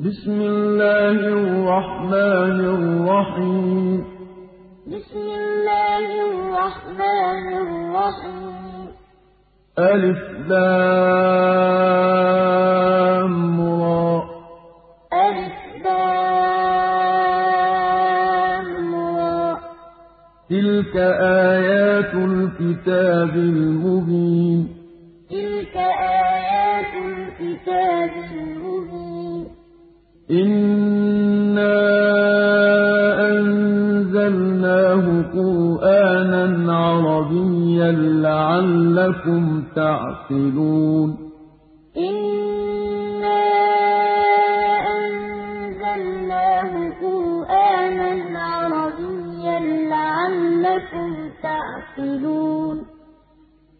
بسم الله الرحمن الرحيم. بسم الله الرحمن الرحيم. ألف لام را. ألف لام را. تلك آيات الكتاب المبين. تلك آيات الكتاب المبين. إِنَّا أَنزَلْنَاهُ قُرْآنًا عَرَبِيًّا لَّعَلَّكُمْ تَعْقِلُونَ إِنَّا أَنزَلْنَاهُ قُرْآنًا عَرَبِيًّا لَّعَلَّكُمْ تَعْقِلُونَ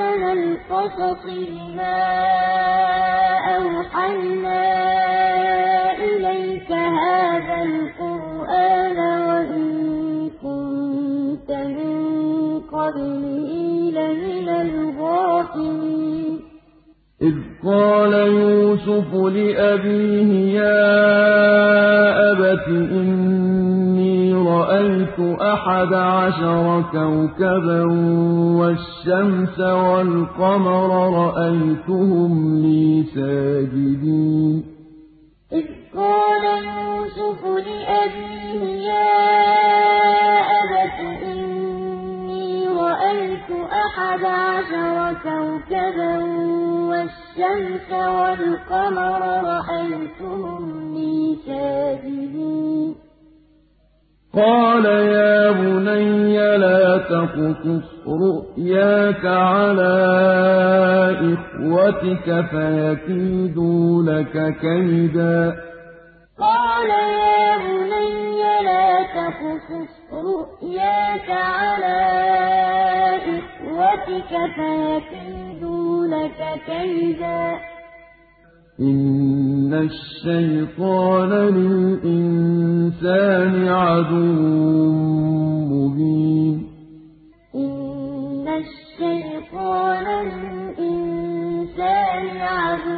الْقَصَصِ بِمَا أَوْحَيْنَا إِلَيْكَ هَٰذَا الْقُرْآنَ وَإِن كُنتَ مِن قَبْلِهِ لَمِنَ الْغَافِلِينَ إِذْ قَالَ يُوسُفُ لِأَبِيهِ يَا أَبَتِ إِنِّي رَأَيْتُ أَحَدَ عَشَرَ كَوْكَبًا وَالشَّمْسَ وَالْقَمَرَ رَأَيْتُهُمْ لِي سَاجِدِينَ. إِذْ قَالَ يُوسُفُ لِأَبِيهِ يَا أَبَتِ إِنِّي رَأَيْتُ أَحَدَ عَشَرَ كَوْكَبًا وَالشَّمْسَ وَالْقَمَرَ رَأَيْتُهُمْ لِي سَاجِدِينَ. قَالَ يَا بُنَيَّ لَا تَقْصُصْ رُؤْيَاكَ عَلَىٰ إِخْوَتِكَ فَيَكِيدُوا لَكَ كَيْدًا قَالَ يَا بُنَيَّ لَا تَقْصُصْ رُؤْيَاكَ عَلَىٰ إِخْوَتِكَ فَيَكِيدُوا لَكَ كَيْدًا إِنَّ الشَّيْطَانَ لِلْإِنسَانِ عَدُوٌّ مُّبِينٌ إِنَّ الشَّيْطَانَ لِلْإِنسَانِ عَدُوٌّ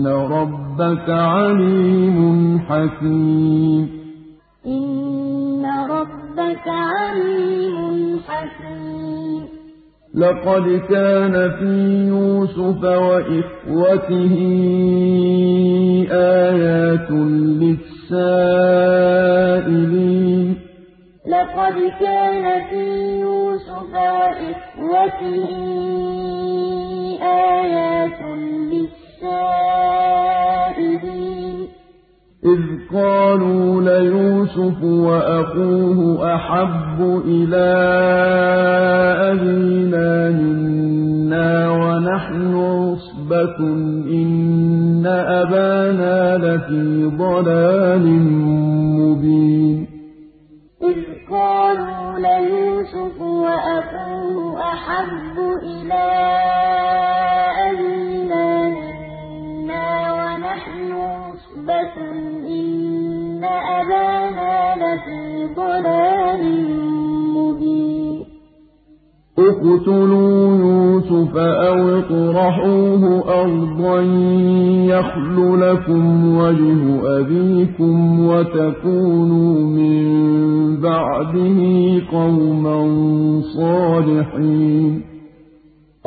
إِنَّ رَبَّكَ عَلِيمٌ حَكِيمٌ إِنَّ رَبَّكَ عَلِيمٌ حَكِيمٌ لَقَدْ كَانَ فِي يُوسُفَ وَإِخْوَتِهِ آيَاتٌ لِّلسَّائِلِينَ لَقَدْ كَانَ فِي يُوسُفَ وَإِخْوَتِهِ آيَاتٌ لِّلسَّائِلِينَ إِذْ قَالُوا لَيُوسُفُ وَأَخُوهُ أَحَبُّ إِلَىٰ أَبِينَا مِنَّا وَنَحْنُ عُصْبَةٌ إِنَّ أَبَانَا لَفِي ضَلَالٍ مُّبِينٍ. إذ قالوا ليوسف وأخوه أحب إلى أبينا عصبة إن أبانا لفي ضلال مبين اقتلوا يوسف أو اطرحوه أرضا يخل لكم وجه أبيكم وتكونوا من بعده قوما صالحين.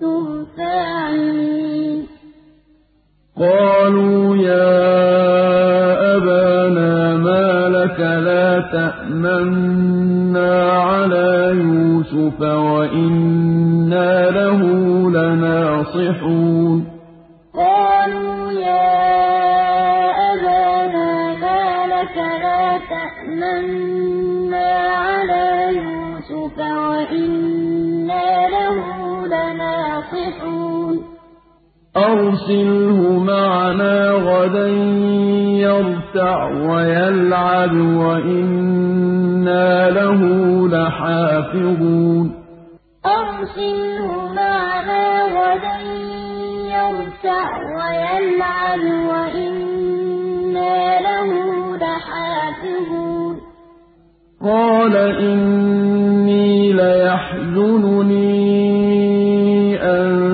كنتم فاعلين. قالوا يا أبانا ما لك لا تأمنا على يوسف وإنا له لناصحون. أرسله معنا غدا يرتع ويلعب وإنا له لحافظون. أرسله معنا غدا يرتع ويلعب وإنا له لحافظون. قال إني ليحزنني أن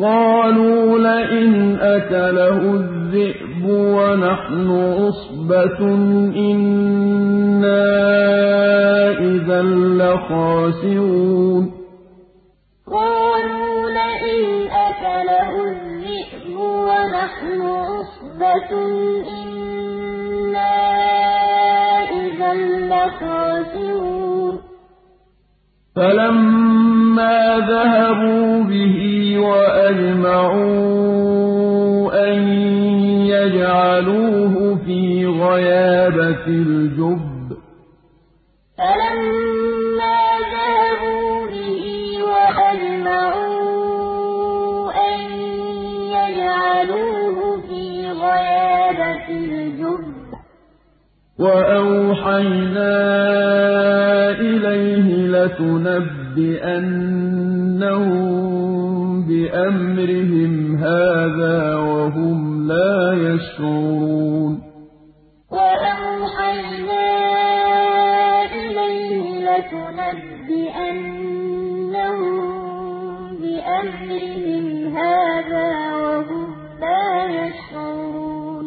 قالوا لئن أكله الذئب ونحن عصبة إنا إذا لخاسرون. قالوا لئن أكله الذئب ونحن عصبة إنا إذا لخاسرون. فلما ذهبوا به وأجمعوا أن يجعلوه في غيابة الجب فلما ذهبوا به وأجمعوا أن يجعلوه في غيابة الجب وأوحينا إليه لتنبئنهم بأمرهم هذا وهم لا يشعرون. وأوحينا إليه لتنبئنهم بأمرهم هذا وهم لا يشعرون.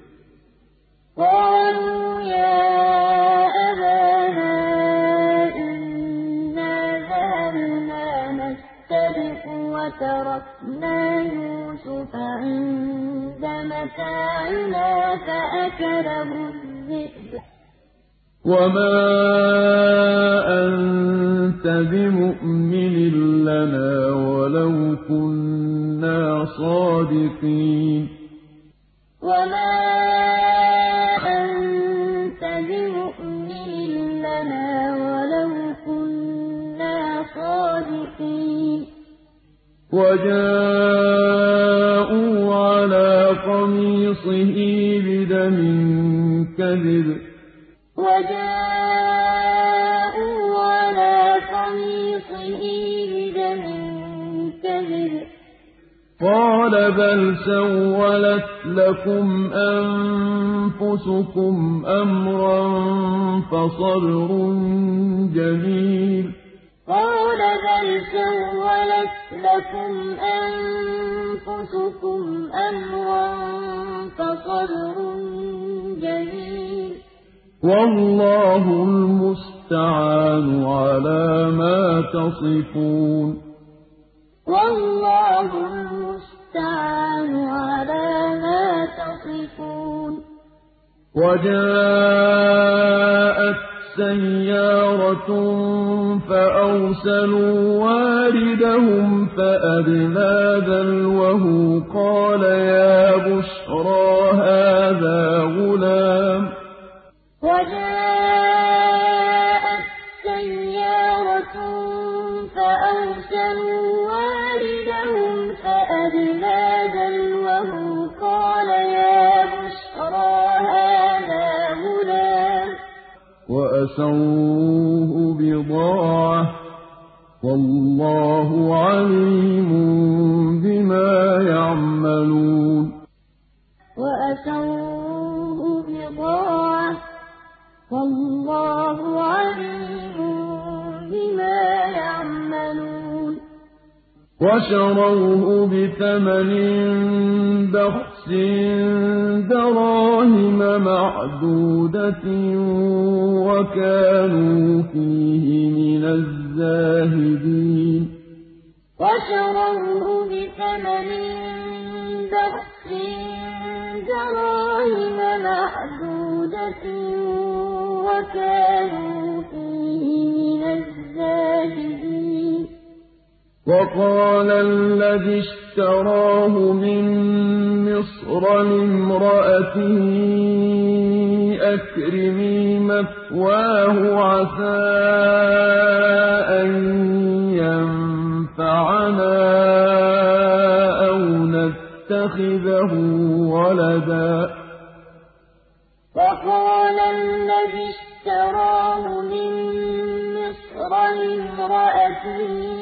قالوا يا أبانا إنا ذهبنا نستبق وتركنا يوسف عند متاعنا فأكله الذئب. وما أنت بمؤمن لنا ولو كنا صادقين. وجاءوا على قميصه بدم كذب. وجاءوا على قميصه بدم كذب. قال بل سولت لكم أنفسكم أمرا فصبر جميل. قال بل سولت لكم أنفسكم أمرا فصبر جميل والله المستعان على ما تصفون والله المستعان على ما تصفون وجاءت سيارة فأرسلوا واردهم فأدلى دلوه قال يا بشرى هذا غلام. وأسروه بضاعة والله عليم بما يعملون وأسروه بضاعة والله عليم وشروه بثمن بخس دراهم معدودة وكانوا فيه من الزاهدين. وشروه بثمن بخس دراهم معدودة وكانوا فيه من الزاهدين. وقال الذي اشتراه من مصر لامرأته أكرمي مثواه عسى أن ينفعنا أو نتخذه ولدا. وقال الذي اشتراه من مصر لامرأته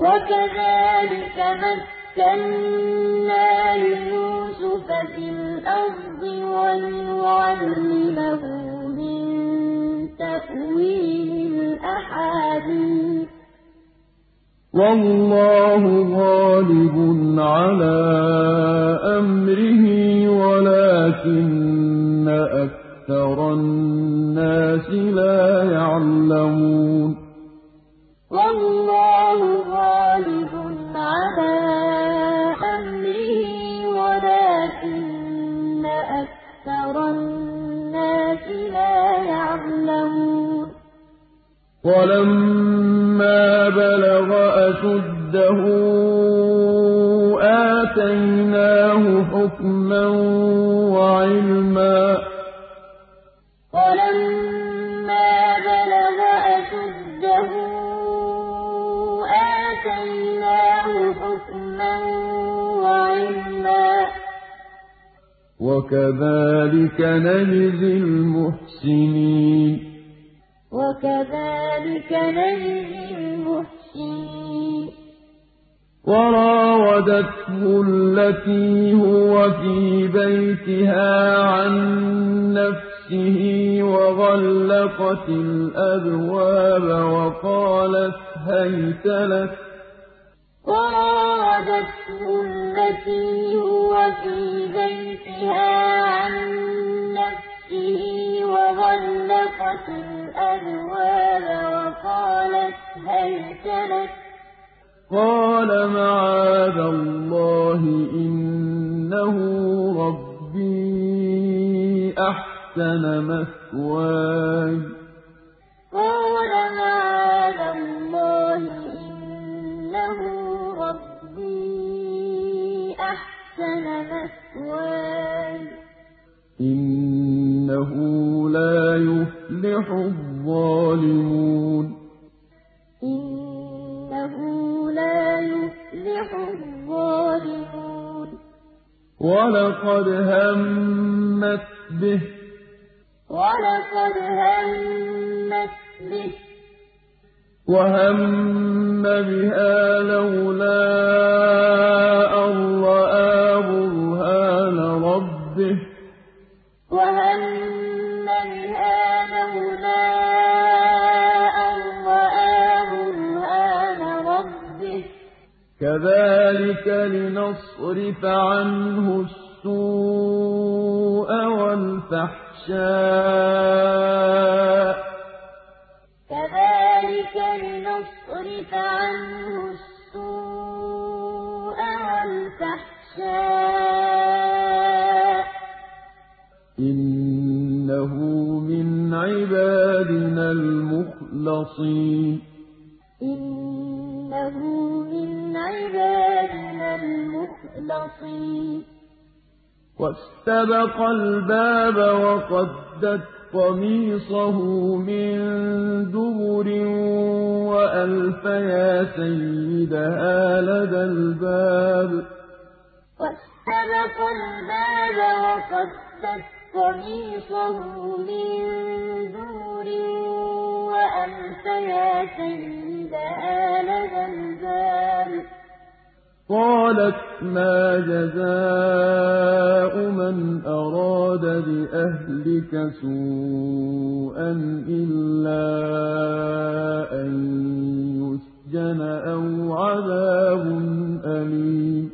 وكذلك مكنا ليوسف في الأرض ولنعلمه من تأويل الأحاديث. والله غالب على أمره ولكن أكثر الناس لا يعلمون. ولما بلغ أشده آتيناه حكما وعلما. ولما بلغ أشده آتيناه حكما وعلما. وكذلك نجزي المحسنين. وكذلك نجزي المحسنين. وراودته التي هو في بيتها عن نفسه وغلقت الأبواب وقالت هيت لك. وراودته التي هو في بيتها عن نفسه وغلقت الأبواب وقالت هيت لك قال معاذ الله إنه ربي أحسن مثواي. إنه لا يفلح الظالمون. إنه لا يفلح الظالمون. ولقد همت به. ولقد همت به. وهم بها لولا أن أن ربه كذلك لنصرف عنه السوء والفحشاء كذلك لنصرف عنه السوء والفحشاء عبادنا المخلصين. إنه من عبادنا المخلصين. واستبق الباب وقدت قميصه من دبر وألف يا سيدها لدى الباب. واستبق الباب وقدت قميصه من دور وألف يا سيدها لدى الباب قالت ما جزاء من أراد بأهلك سوءا إلا أن يسجن أو عذاب أليم.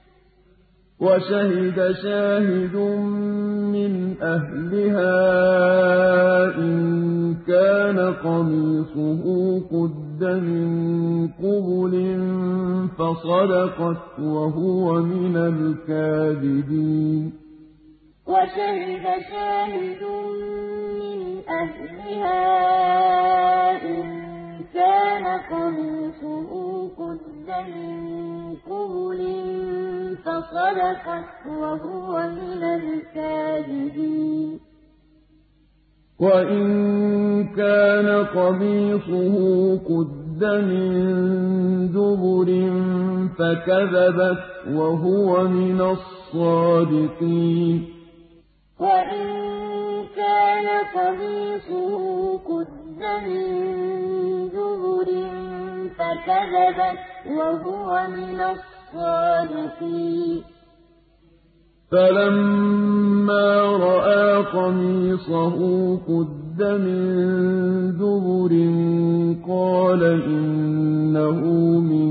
وشهد شاهد من أهلها إن كان قميصه قد من قبل فصدقت وهو من الكاذبين. وشهد شاهد من أهلها إن كان قميصه قد من قبل فصدقت وهو من الكاذبين. وإن كان قميصه قد من دبر فكذبت وهو من الصادقين. وإن كان قميصه قد من دبر فكذبت وهو من الصادقين. فلما رأى قميصه قد من دبر قال إنه من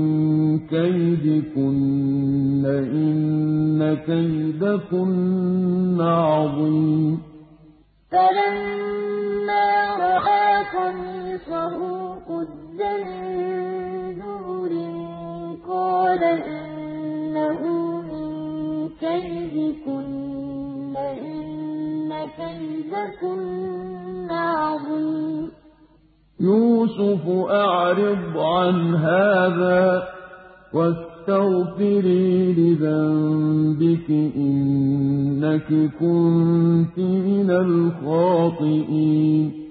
كيدكن إن كيدكن عظيم. فلما رأى قميصه قد من دبر قال إنه من كيدكن إن كَيْدَكُنَّ عَظِيمٌ. يُوسُفُ أَعْرِضْ عَنْ هَٰذَا وَاسْتَغْفِرِي لِذَنبِكِ ۖ إِنَّكِ كُنتِ مِنَ الْخَاطِئِينَ.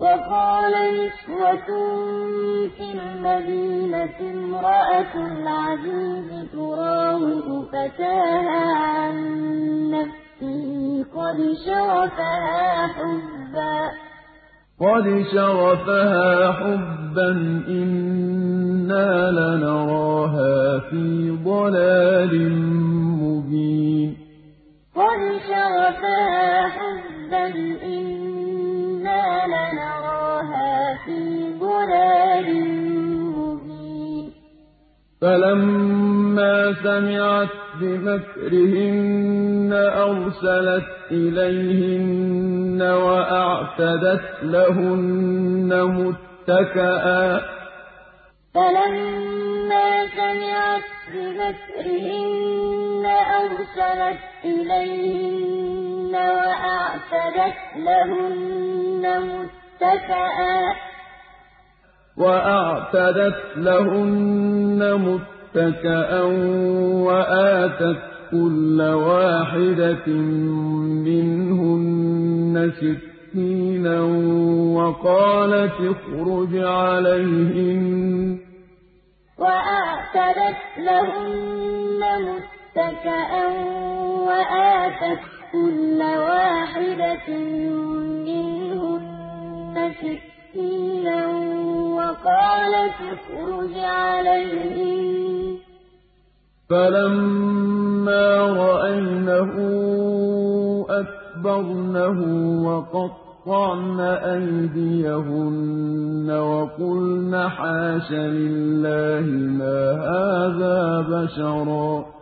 وَقَالَ نِسْوَةٌ فِي الْمَدِينَةِ امْرَأَتُ الْعَزِيزِ تُرَاوِدُ فَتَاهَا عَن نَّفْسِهِ ۖ قَدْ شَغَفَهَا حُبًّا. قَدْ شَغَفَهَا حُبًّا ۖ إِنَّا لَنَرَاهَا فِي ضَلَالٍ مُّبِينٍ. قَدْ شَغَفَهَا حُبًّا ۖ إِنَّا لَنَرَاهَا فِي ضَلَالٍ مُّبِينٍ. فَلَمَّا سَمِعَتْ بِمَكْرِهِنَّ أَرْسَلَتْ إِلَيْهِنَّ وَأَعْتَدَتْ لَهُنَّ مُتَّكَأً ۖ فَلَمَّا سَمِعَتْ بِمَكْرِهِنَّ أَرْسَلَتْ إِلَيْهِنَّ وَأَعْتَدَتْ لَهُنَّ مُتَّكَأً وَأَعْتَدَتْ لَهُنَّ مُتَّكَأً وَآتَتْ كُلَّ وَاحِدَةٍ مِّنْهُنَّ سِكِّينًا وَقَالَتِ اخْرُجْ عَلَيْهِنَّ ۖ. وَأَعْتَدَتْ لَهُنَّ مُتَّكَأً وَآتَتْ كُلَّ وَاحِدَةٍ مِّنْهُنَّ سِكِّينًا وَقَالَتِ اخْرُجْ عَلَيْهِنَّ ۖ. فَلَمَّا رَأَيْنَهُ أَكْبَرْنَهُ وَقَطَّعْنَ أَيْدِيَهُنَّ وَقُلْنَ حَاشَ لِلَّهِ مَا هَٰذَا بَشَرًا ۖ.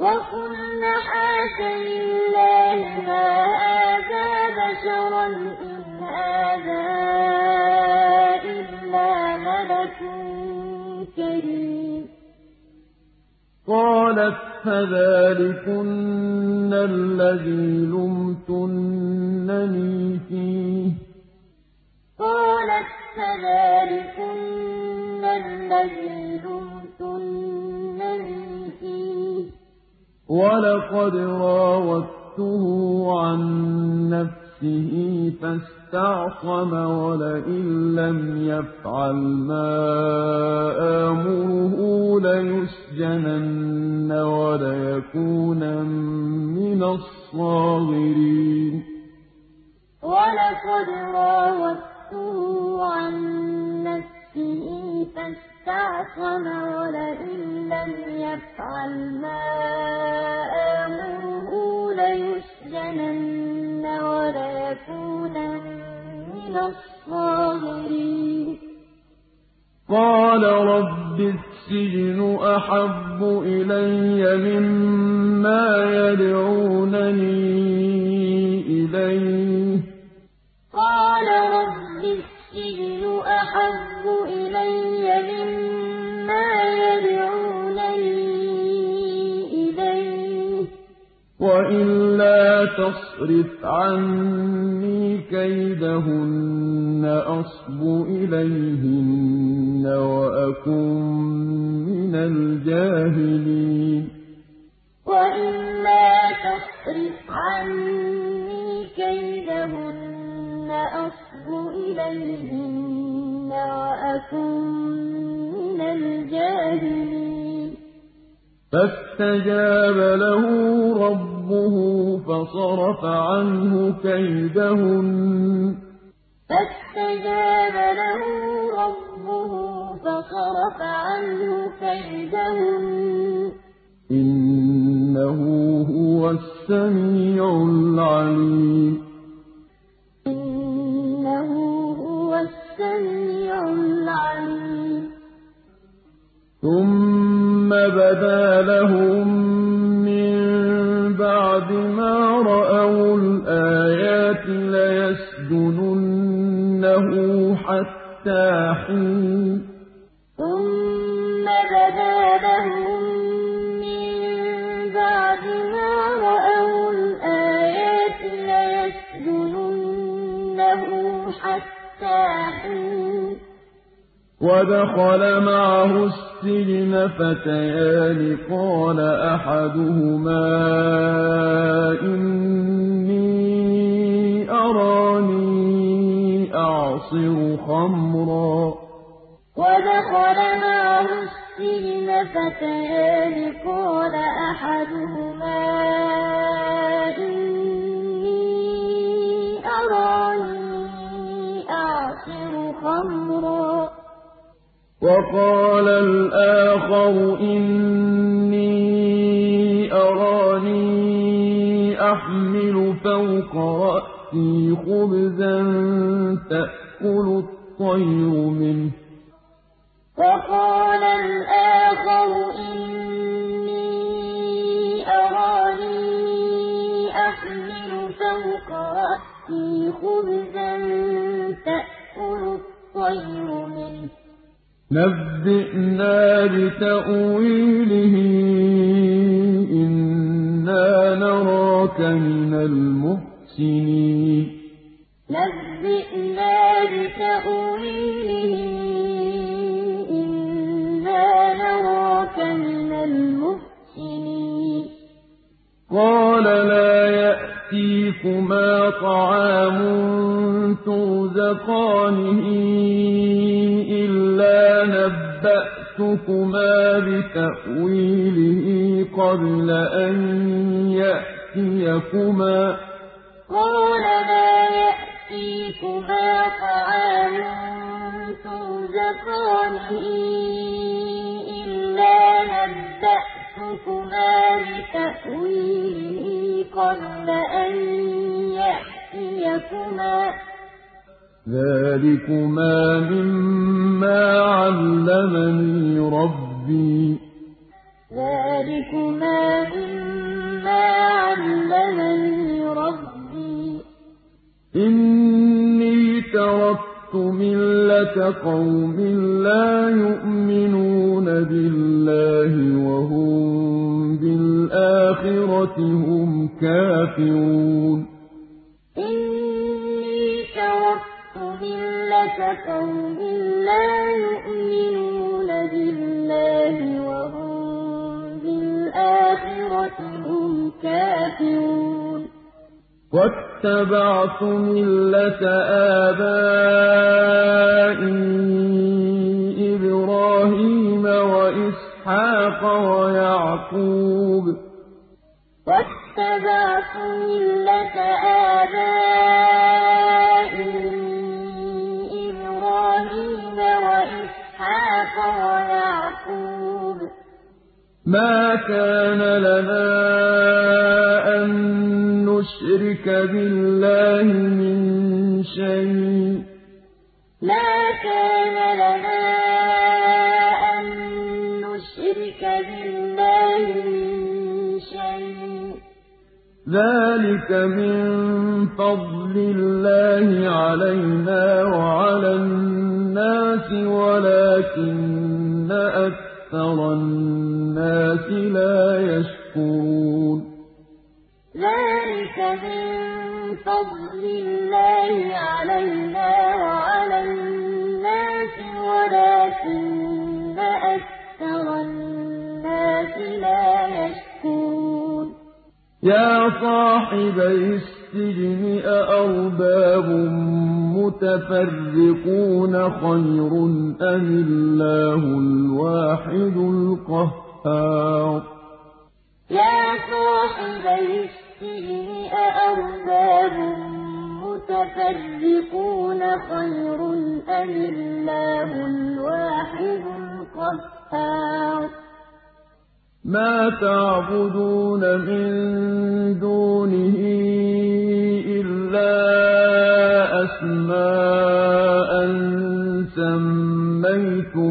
وَقُلْنَ حَاشَ لِلَّهِ مَا هَٰذَا بَشَرًا إِنْ هَٰذَا إِلَّا مَلَكٌ كَرِيمٌ. قَالَتْ فَذَٰلِكُنَّ الَّذِي لُمْتُنَّنِي فِيهِ ۖ. وَلَقَدْ رَاوَدتُّهُ عَن نَّفْسِهِ فَاسْتَعْصَمَ ۖ وَلَئِن لَّمْ يَفْعَلْ مَا آمُرُهُ لَيُسْجَنَنَّ وَلَيَكُونًا مِّنَ الصَّاغِرِينَ وَلَقَدْ رَاوَدتُّهُ عَن نَّفْسِهِ فَاسْتَعْصَمَ ۖ وَلَئِن لَّمْ يَفْعَلْ مَا آمُرُهُ لَيُسْجَنَنَّ وَلَيَكُونًا مِّنَ الصَّاغِرِينَ. قَالَ رَبِّ السِّجْنُ أَحَبُّ إِلَيَّ مِمَّا يَدْعُونَنِي إِلَيْهِ ۖ. وَإِلَّا تَصْرِفْ عَنِّي كَيْدَهُنَّ أَصْبُ إِلَيْهِنَّ وَأَكُن مِّنَ الْجَاهِلِينَ وَإِلَّا تَصْرِفْ عَنِّي كَيْدَهُنَّ أصب إليهن وأكن من الجاهلين. فاستجاب له ربه فصرف عنه كيدهن. فاستجاب له ربه فصرف عنه كيدهن. إنه هو السميع العليم. ثم بدا لهم من بعد ما رأوا الآيات ليسجننه حتى حين ثم بدا لهم من بعد ما رأوا الآيات ليسجننه حتى حين ودخل معه السجن فتيان قال أحدهما إني أراني أعصر خمرا ودخل معه السجن فتيان قال أحدهما إني أراني أعصر خمرا وقال الآخر إني أراني أحمل فوق رأسي خبزا تأكل الطير منه. وقال الآخر إني أراني أحمل فوق رأسي خبزا تأكل الطير منه. نبئنا بتأويله إنا نراك من المحسنين. نبئنا بتأويله إنا نراك من المحسنين. قال لا يأتيكما طعام ترزقانه إلا نبأتكما بتأويله قبل أن يأتيكما يأتيكما طعام ترزقانه إلا نبأتكما بتأويله قبل أن يأتيكما. ذلكما مما علمني ربي. ذلكما مما علمني ربي. إني تركت ملة قوم لا يؤمنون بالله وهم بالآخرة هم كافرون. إني تركت ملة قوم لا يؤمنون بالله وهم بالآخرة هم كافرون. واتبعت ملة آبائي إبراهيم وإسحاق ويعقوب. واتبعت ملة آبائي إبراهيم وإسحاق ويعقوب. ما كان لنا أن نشرك بالله من شيء. ما كان لنا ذلك من فضل الله علينا وعلى الناس ولكن أكثر الناس لا يشكرون ذلك من فضل الله علينا وعلى الناس ولكن أكثر الناس لا يشكرون يا صاحبي السجن أأرباب الْمُتَفَرِّقُونَ خَيْرٌ أَمِ اللَّهُ الْوَاحِدُ الْقَهَّارُ؟ يَا صَاحِبَيِ السِّجْنِ أَأَرْبَابٌ مُّتَفَرِّقُونَ خَيْرٌ أَمِ اللَّهُ الْوَاحِدُ الْقَهَّارُ؟ مَا تَعْبُدُونَ مِن دُونِهِ إِلَّا أَسْمَاءً سَمَّيْتُمُوهَا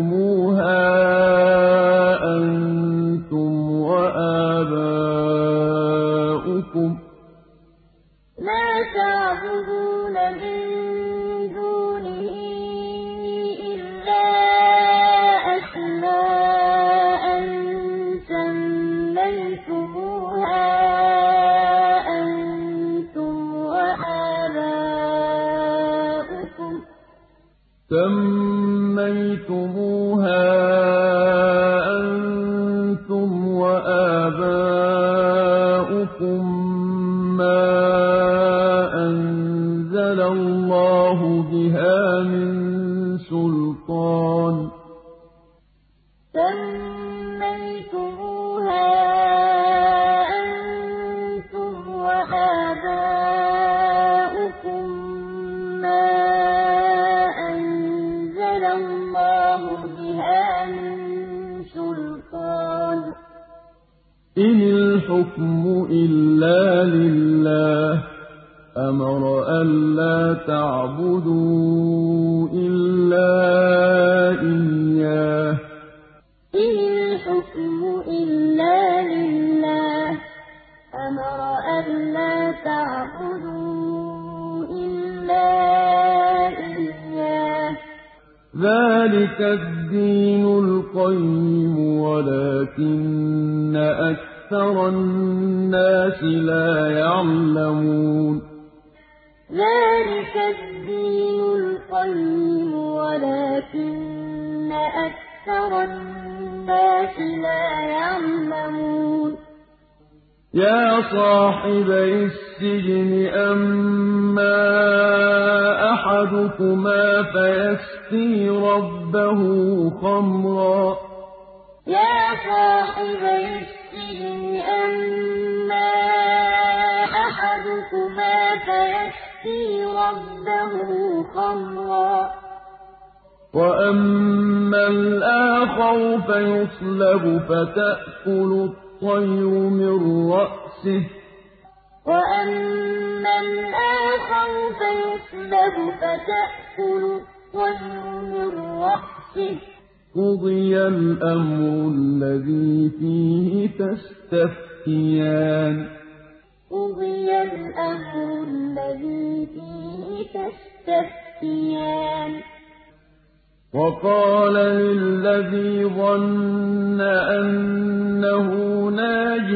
أَنَّهُ نَاجٍ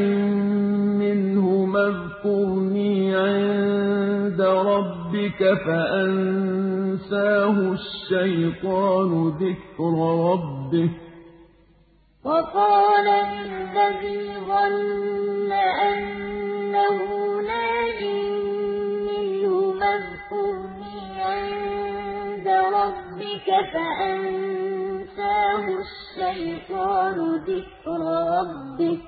مِّنْهُمَا اذْكُرْنِي عِندَ رَبِّكَ فَأَنسَاهُ الشَّيْطَانُ ذِكْرَ رَبِّهِ ۚ وَقَالَ لِلَّذِي ظَنَّ أَنَّهُ نَاجٍ مِّنْهُمَا اذْكُرْنِي عِندَ رَبِّكَ فَأَنسَاهُ الشَّيْطَانُ ذِكْرَ رَبِّهِ ۚ.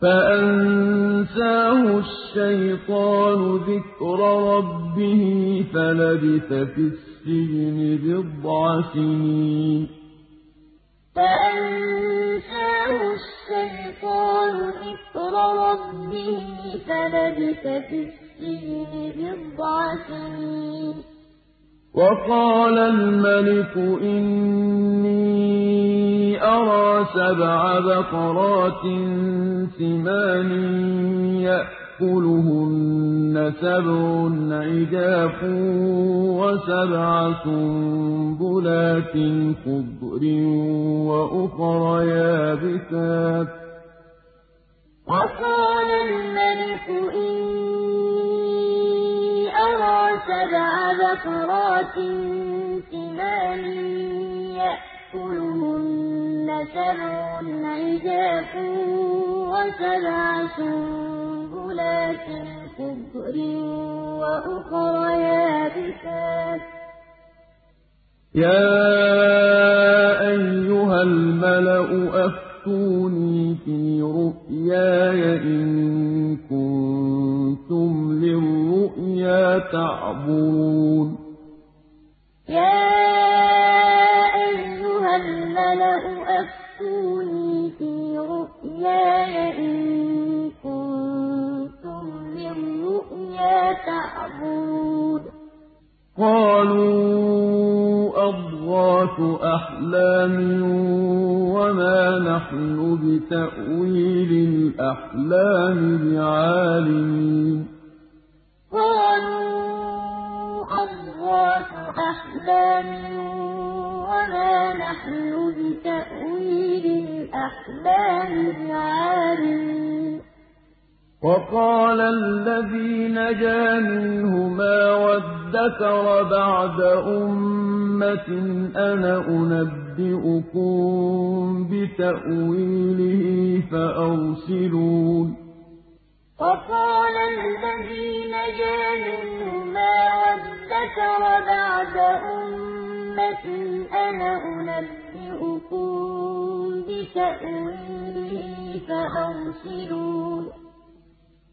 فَأَنسَاهُ الشَّيْطَانُ ذِكْرَ رَبِّهِ فَلَبِثَ فِي السِّجْنِ بِضْعَ سِنِينَ. فَأَنسَاهُ الشَّيْطَانُ ذِكْرَ رَبِّهِ فَلَبِثَ فِي السِّجْنِ بِضْعَ سِنِينَ. وَقَالَ الْمَلِكُ إِنِّي أَرَىٰ سَبْعَ بَقَرَاتٍ سِمَانٍ يَأْكُلُهُنَّ سَبْعٌ عِجَافٌ وَسَبْعَ سُنبُلَاتٍ خُضْرٍ وَأُخَرَ يَابِسَاتٍ ۖ. وَقَالَ الْمَلِكُ إِنِّي أَرَىٰ سَبْعَ بَقَرَاتٍ سِمَانٍ يَأْكُلُهُنَّ سَبْعٌ عِجَافٌ وَسَبْعَ سُنبُلَاتٍ خُضْرٍ وَأُخَرَ يَابِسَاتٍ ۖ. يَا أَيُّهَا الْمَلَأُ أَفْتُونِي فِي رُؤْيَايَ إِن كُنتُمْ لِلرُّؤْيَا تَعْبُرُونَ يَا أَيُّهَا الْمَلَأُ أَفْتُونِي فِي رُؤْيَايَ إِن كُنتُمْ لِلرُّؤْيَا تَعْبُرُونَ قَالُوا أَضْغَاثُ أَحْلَامٍ وَمَا نَحْنُ بِتَأْوِيلِ الْأَحْلَامِ بِعَالِمِينَ. قَالُوا أَضْغَاثُ أَحْلَامٍ وَمَا نَحْنُ بِتَأْوِيلِ الْأَحْلَامِ بِعَالِمِينَ. وَقَالَ الَّذِي نَجَا مِنْهُمَا وَادَّكَرَ بَعْدَ أُمَّةٍ أَنَا أُنَبِّئُكُم بِتَأْوِيلِهِ فَأَرْسِلُونِ. وَقَالَ الَّذِي نَجَا مِنْهُمَا وَادَّكَرَ بَعْدَ أُمَّةٍ أَنَا أُنَبِّئُكُم بِتَأْوِيلِهِ فَأَرْسِلُونِ.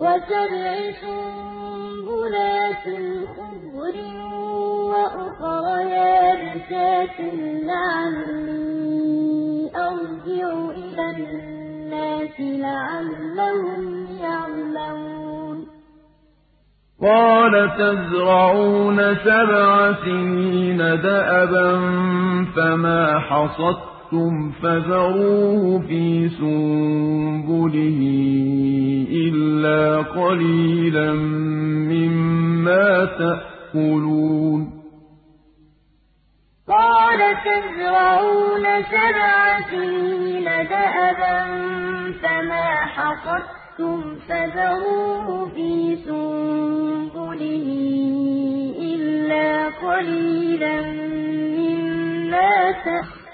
وَسَبْعِ سُنبُلَاتٍ خُضْرٍ وَأُخَرَ يَابِسَاتٍ لَّعَلِّي أَرْجِعُ إِلَى النَّاسِ لَعَلَّهُمْ يَعْلَمُونَ. قَالَ تَزْرَعُونَ سَبْعَ سِنِينَ دَأَبًا فَمَا حَصَدتُّمْ فَذَرُوهُ فِي سُنبُلِهِ إِلَّا قَلِيلًا مِّمَّا تَأْكُلُونَ قَالَ تَزْرَعُونَ سَبْعَ سِنِينَ دَأَبًا فَمَا حَصَدتُّمْ فَذَرُوهُ فِي سُنبُلِهِ إِلَّا قَلِيلًا مِّمَّا تَأْكُلُونَ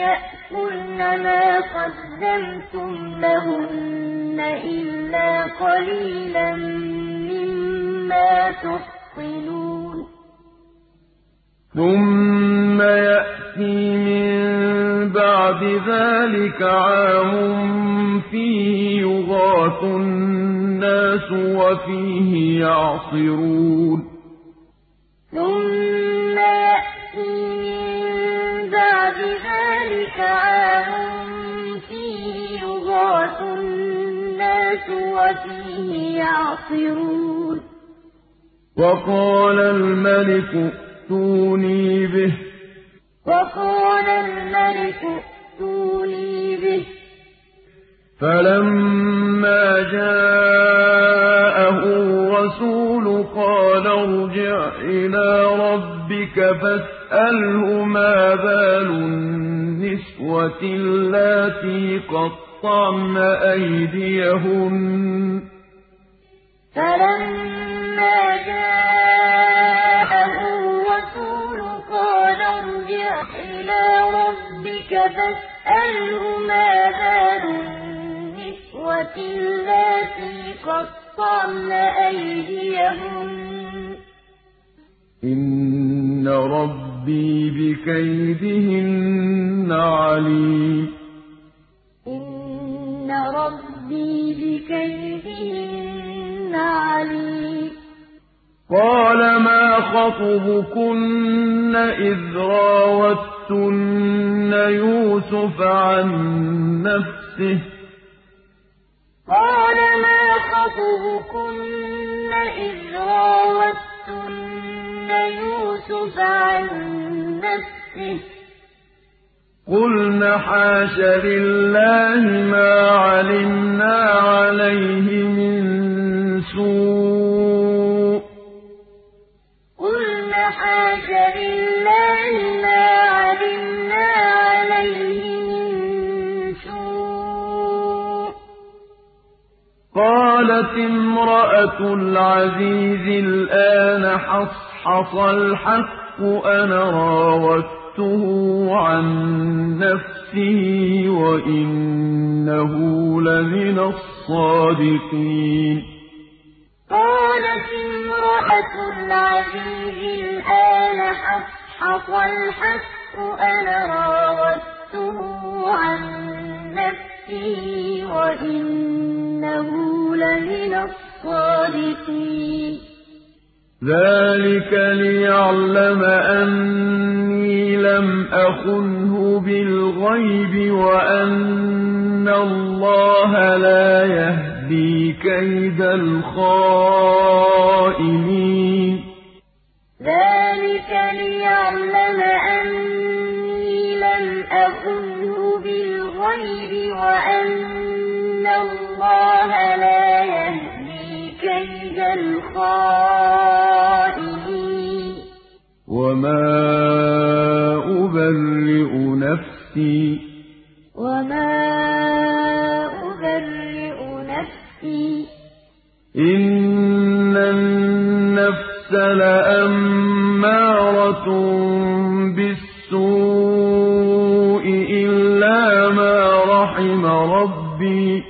يَأْكُلْنَ مَا قَدَّمْتُمْ لَهُنَّ إِلَّا قَلِيلًا مِّمَّا تُحْصِنُونَ ثُمَّ يَأْتِي مِن بَعْدِ ذَٰلِكَ عَامٌ فِيهِ يُغَاثُ النَّاسُ وَفِيهِ يَعْصِرُونَ. وَفِيهِ يَعْصِرُونَ. وَقَالَ الْمَلِكُ ائْتُونِي بِهِ. وَقَالَ الْمَلِكُ ائْتُونِي بِهِ. فَلَمَّا جَاءَهُ الرَّسُولُ قَالَ ارْجِعْ إِلَىٰ رَبِّكَ فَاسْأَلْهُ مَا بَالُ النِّسْوَةِ اللَّاتِي قَطَّعْنَ أَيْدِيَهُنَّ ۚ فَلَمَّا جَاءَهُ الرَّسُولُ قَالَ ارْجِعْ إِلَىٰ رَبِّكَ فَاسْأَلْهُ مَا بَالُ النِّسْوَةِ اللَّاتِي قَطَّعْنَ أَيْدِيَهُنَّ ۚ إِنَّ رَبِّي بِكَيْدِهِنَّ عَلِيمٌ إِنَّ رَبِّي بِكَيْدِهِنَّ عَلِيمٌ قَالَ مَا خَطْبُكُنَّ إِذْ رَاوَدتُّنَّ يُوسُفَ عَن نَّفْسِهِ ۚ؟ قَالَ مَا خَطْبُكُنَّ إِذْ رَاوَدتُّنَّ يُوسُفَ عَن نَّفْسِهِ ۚ؟ قُلْنَ حَاشَ لِلَّهِ مَا عَلِمْنَا عَلَيْهِ مِن سُوءٍ ۚ. قُلْنَ حَاشَ لِلَّهِ مَا عَلِمْنَا عَلَيْهِ مِن سُوءٍ ۚ. قَالَتِ امْرَأَتُ الْعَزِيزِ الْآنَ حَصْحَصَ الْحَقُّ أَنَا رَاوَدتُّهُ عَن نَّفْسِهِ وَإِنَّهُ لَمِنَ الصَّادِقِينَ قَالَتِ امْرَأَتُ الْعَزِيزِ الْآنَ حَصْحَصَ الْحَقُّ أَنَا رَاوَدتُّهُ عَن نَّفْسِهِ وَإِنَّهُ لَمِنَ الصَّادِقِينَ ذَٰلِكَ لِيَعْلَمَ أَنِّي لَمْ أَخُنْهُ بِالْغَيْبِ وَأَنَّ اللَّهَ لَا يَهْدِي كَيْدَ الْخَائِنِينَ. ذَٰلِكَ لِيَعْلَمَ أَنِّي لَمْ أَخُنْهُ بِالْغَيْبِ وَأَنَّ اللَّهَ لَا يَهْدِي كَيْدَ وَمَا أُبَرِّئُ نَفْسِي ۚ وَمَا أُبَرِّئُ نَفْسِي ۚ إِنَّ النَّفْسَ لَأَمَّارَةٌ بِالسُّوءِ إِلَّا مَا رَحِمَ رَبِّي ۚ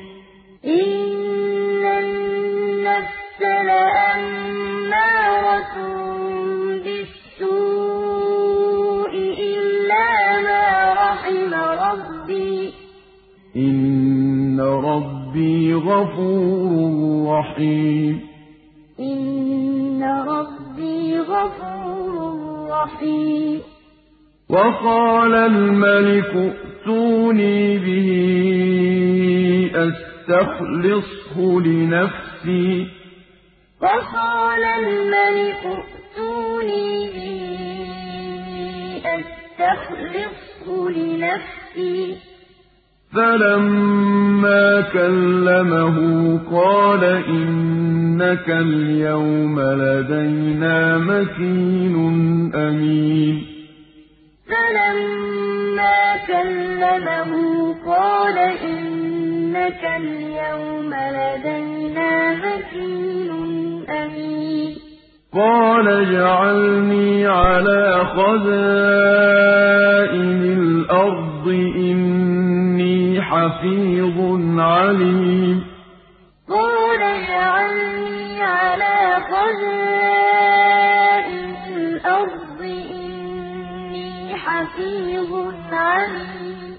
إِنَّ رَبِّي غَفُورٌ رَّحِيمٌ إِنَّ رَبِّي غَفُورٌ رَّحِيمٌ وَقَالَ الْمَلِكُ ائْتُونِي بِهِ أَسْتَخْلِصْهُ لِنَفْسِي ۖ وَقَالَ الْمَلِكُ ائْتُونِي بِهِ أَسْتَخْلِصْهُ لِنَفْسِي ۖ فَلَمَّا كَلَّمَهُ قَالَ إِنَّكَ الْيَوْمَ لَدَيْنَا مَكِينٌ أَمِينٌ فَلَمَّا كَلَّمَهُ قَالَ إِنَّكَ الْيَوْمَ لَدَيْنَا مَكِينٌ أَمِينٌ قَالَ اجْعَلْنِي عَلَىٰ خَزَائِنِ الْأَرْضِ ۖ إِنِّي حَفِيظٌ عَلِيمٌ. قَالَ اجْعَلْنِي عَلَىٰ خَزَائِنِ الْأَرْضِ ۖ إِنِّي حَفِيظٌ عَلِيمٌ.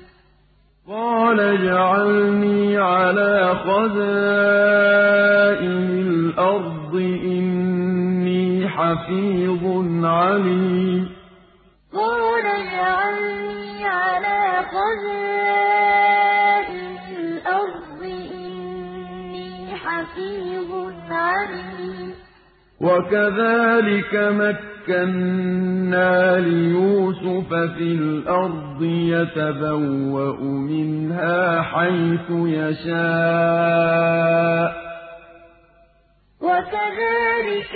قَالَ اجْعَلْنِي عَلَىٰ خَزَائِنِ الْأَرْضِ ۖ إِنِّي حَفِيظٌ عَلِيمٌ. قَالَ اجْعَلْنِي عَلَىٰ خَزَائِنِ الْأَرْضِ ۖ إِنِّي حَفِيظٌ عَلِيمٌ. وَكَذَٰلِكَ مَكَّنَّا لِيُوسُفَ فِي الْأَرْضِ يَتَبَوَّأُ مِنْهَا حَيْثُ يَشَاءُ ۚ. وَكَذَٰلِكَ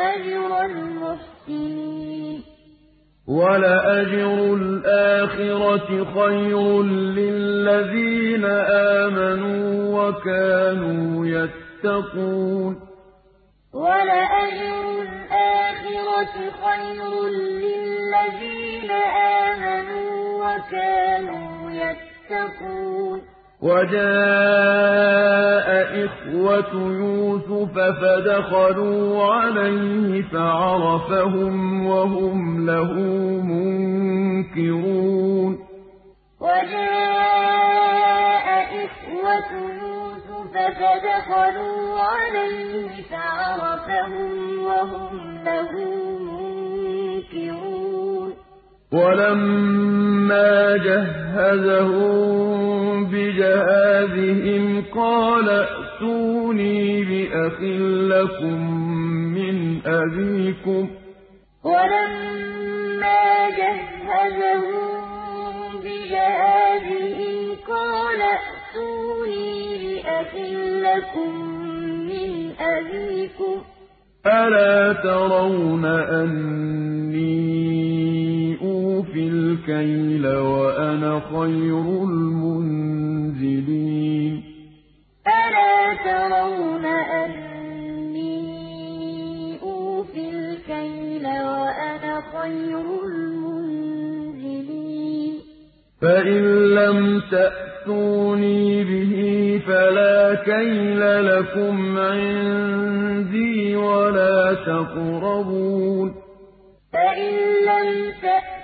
أَجْرَ الْمُحْسِنِينَ. وَلَأَجْرُ الْآخِرَةِ خَيْرٌ لِّلَّذِينَ آمَنُوا وَكَانُوا يَتَّقُونَ. وَلَأَجْرُ الْآخِرَةِ خَيْرٌ لِّلَّذِينَ آمَنُوا وَكَانُوا يَتَّقُونَ. وَجَاءَ إِخْوَةُ يُوسُفَ فَدَخَلُوا عَلَيْهِ فَعَرَفَهُمْ وَهُمْ لَهُ مُنكِرُونَ. وَجَاءَ إِخْوَةُ يُوسُفَ فَدَخَلُوا عَلَيْهِ فَعَرَفَهُمْ وَهُمْ لَهُ مُنكِرُونَ. وَلَمَّا جَهَّزَهُم بِجَهَازِهِمْ قَالَ ائْتُونِي بِأَخٍ لَّكُم مِّنْ أَبِيكُمْ ۚ. وَلَمَّا جَهَّزَهُم بِجَهَازِهِمْ قَالَ ائْتُونِي بِأَخٍ لَّكُم مِّنْ أَبِيكُمْ ۚ. أَلَا تَرَوْنَ أَنِّي أُوفِي الْكَيْلَ وَأَنَا خَيْرُ الْمُنزِلِينَ. أَلَا تَرَوْنَ أَنِّي أُوفِي الْكَيْلَ وَأَنَا خَيْرُ الْمُنزِلِينَ. فَإِن لَّمْ تَأْتُونِي بِهِ فَلَا كَيْلَ لَكُمْ عِندِي وَلَا تَقْرَبُونِ. فَإِن لَّمْ تَأْتُونِي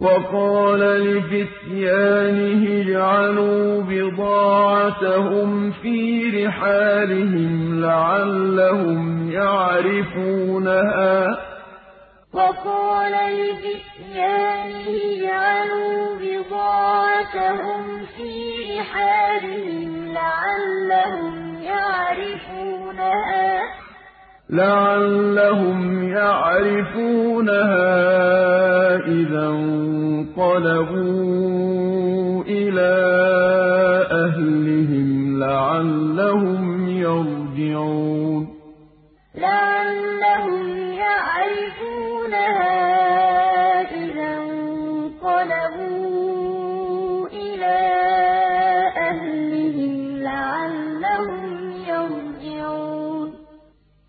وَقَالَ لِفِتْيَانِهِ اجْعَلُوا بِضَاعَتَهُمْ فِي رِحَالِهِمْ لَعَلَّهُمْ يَعْرِفُونَهَا. لَعَلَّهُمْ يَعْرِفُونَهَا إِذَا انقَلَبُوا إِلَىٰ أَهْلِهِمْ لَعَلَّهُمْ يَرْجِعُونَ لَعَلَّهُمْ يَعْرِفُونَهَا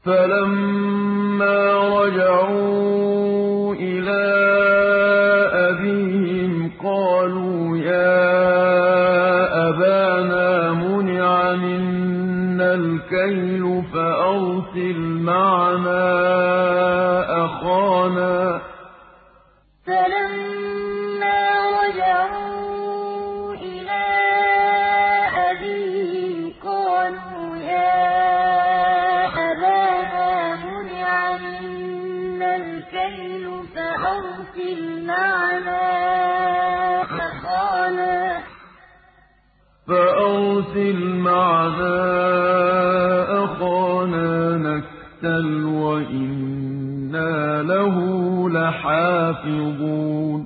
فَلَمَّا رَجَعُوا إِلَىٰ أَبِيهِمْ قَالُوا يَا أَبَانَا مُنِعَ مِنَّا الْكَيْلُ فَأَرْسِلْ مَعَنَا أَخَانَا فَأَرْسِلْ مَعَنَا أَخَانَا نَكْتَلْ وَإِنَّا لَهُ لَحَافِظُونَ.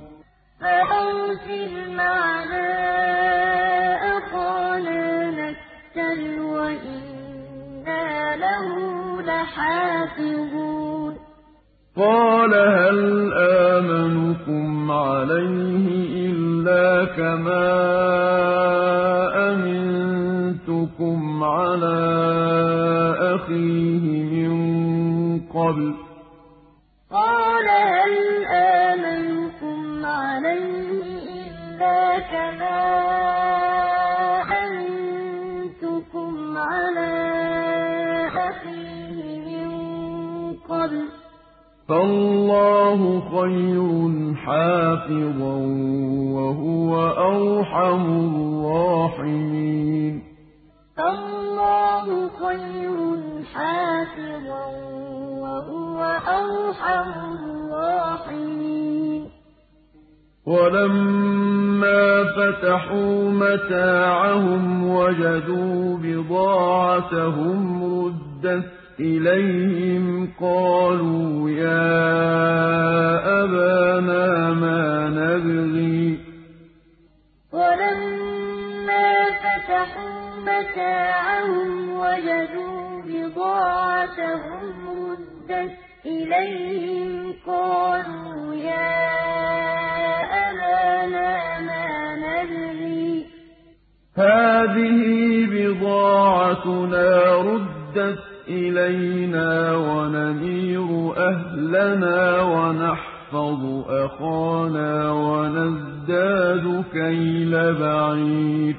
فَأَرْسِلْ مَعَنَا أَخَانَا نَكْتَلْ وَإِنَّا لَهُ لَحَافِظُونَ. قَالَ هَلْ آمَنُكُمْ عَلَيْهِ إِلَّا كَمَا عَلَىٰ أَخِيهِ مِن قَبْلُ ۖ. قَالَ هَلْ آمَنُكُمْ عَلَيْهِ إِلَّا كَمَا أَمِنتُكُمْ عَلَىٰ أَخِيهِ مِن قَبْلُ ۖ؟ فَاللَّهُ خَيْرٌ حَافِظًا ۖ وَهُوَ أَرْحَمُ الرَّاحِمِينَ. فَاللَّهُ فالله خير حافظا وهو أرحم الراحمين. ولما فتحوا متاعهم وجدوا بضاعتهم ردت إليهم قالوا يا أبانا ما نبغي. ولما فتحوا متاعهم وجدوا بضاعتهم ردت إليهم. قالوا يا أبانا ما نبغي. هذه بضاعتنا ردت إلينا ونمير أهلنا ونحفظ أخانا ونزداد كيل بعير.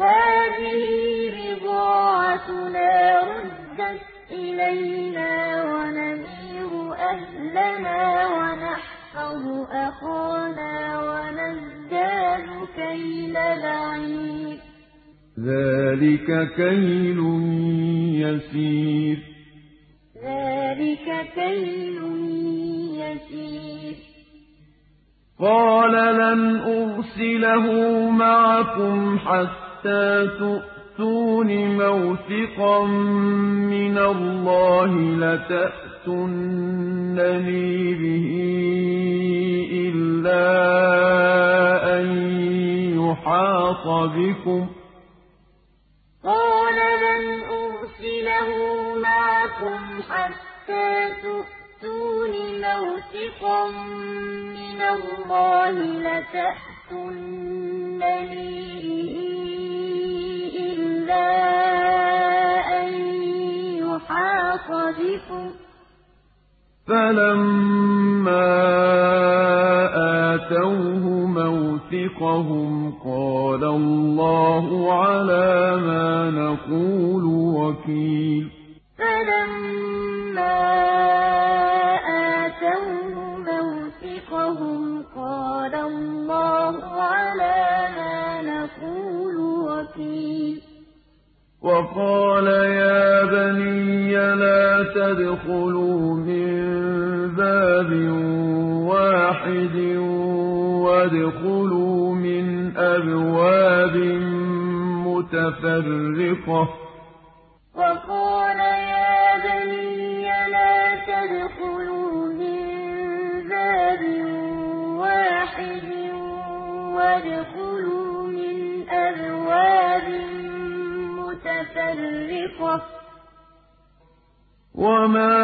هذه بضاعتنا ردت إلينا ونمير أهلنا ونحفظ أخانا ونزداد كيل بعير ذلك كيل يسير. ذلك كيل يسير. قال لن أرسله معكم حتى تؤتون موثقا من الله لتأتونني به إلا أن يحاط بكم ۖ قَالَ لَنْ أُرْسِلَهُ مَعَكُمْ حَتَّىٰ تُؤْتُونِ مَوْثِقًا مِّنَ اللَّهِ لَتَأْتُنَّنِي بِهِ إِلَّا أَن يُحَاطَ بِكُمْ ۖ فَلَمَّا آتَوْهُ مَوْثِقَهُمْ قَالَ اللَّهُ عَلَىٰ مَا نَقُولُ وَكِيلٌ فَلَمَّا آتَوْهُ مَوْثِقَهُمْ قَالَ اللَّهُ عَلَىٰ مَا نَقُولُ وَكِيلٌ وَقَالَ يَا بَنِيَّ لَا تَدْخُلُوا مِن بَابٍ وَاحِدٍ وَادْخُلُوا مِنْ أَبْوَابٍ مُّتَفَرِّقَةٍ ۖ. وَقَالَ يَا بَنِيَّ لَا تَدْخُلُوا مِن وَمَا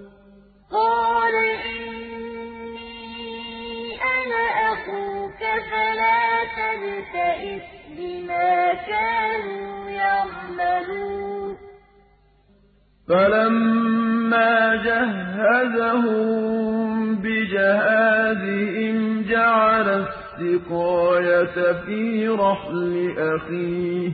أَخُوكَ فَلَا تَبْتَئِسْ بِمَا كَانُوا يَعْمَلُونَ. فَلَمَّا جَهَّزَهُم بِجَهَازِهِمْ جَعَلَ السِّقَايَةَ فِي رَحْلِ أَخِيهِ.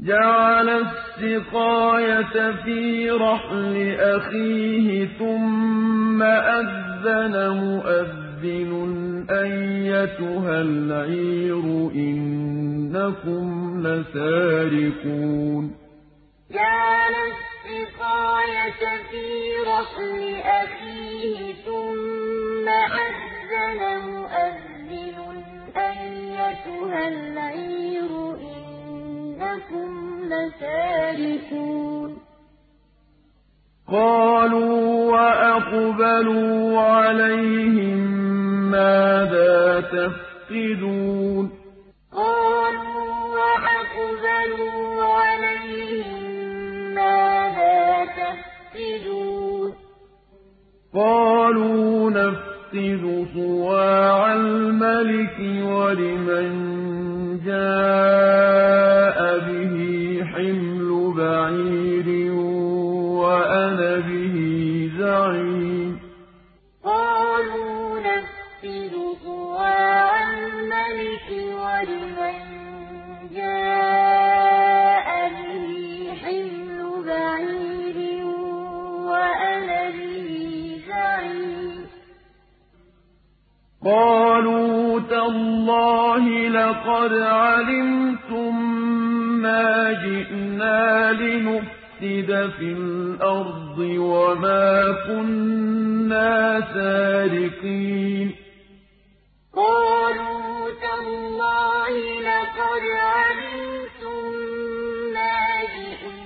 جَعَلَ السِّقَايَةَ فِي رَحْلِ أَخِيهِ ثُمَّ أَذَّنَ مُؤَذِّنٌ أَيَّتُهَا الْعِيرُ إِنَّكُمْ لَسَارِقُونَ. جَعَلَ السِّقَايَةَ فِي رَحْلِ أَخِيهِ ثُمَّ أَذَّنَ مُؤَذِّنٌ أَيَّتُهَا الْعِيرُ إِنَّكُمْ لَسَارِقُونَ. قَالُوا وَأَقْبَلُوا عَلَيْهِم مَّاذَا تَفْقِدُونَ؟ قَالُوا وَأَقْبَلُوا عَلَيْهِم مَّاذَا تَفْقِدُونَ؟ قَالُوا نَفْقِدُ صُوَاعَ الْمَلِكِ وَلِمَن جَاءَ بِهِ حِمْلُ بَعِيرٍ وَأَنَا بِهِ زَعِيمٌ. قَالُوا نَفْقِدُ صُوَاعَ الْمَلِكِ وَلِمَن جَاءَ بِهِ حِمْلُ بَعِيرٍ وَأَنَا قَالُوا تَاللَّهِ لَقَدْ عَلِمْتُم مَّا جِئْنَا لِنُفْسِدَ فِي الْأَرْضِ وَمَا كُنَّا سَارِقِينَ. قَالُوا تَاللَّهِ لَقَدْ عَلِمْتُم مَّا جِئْنَا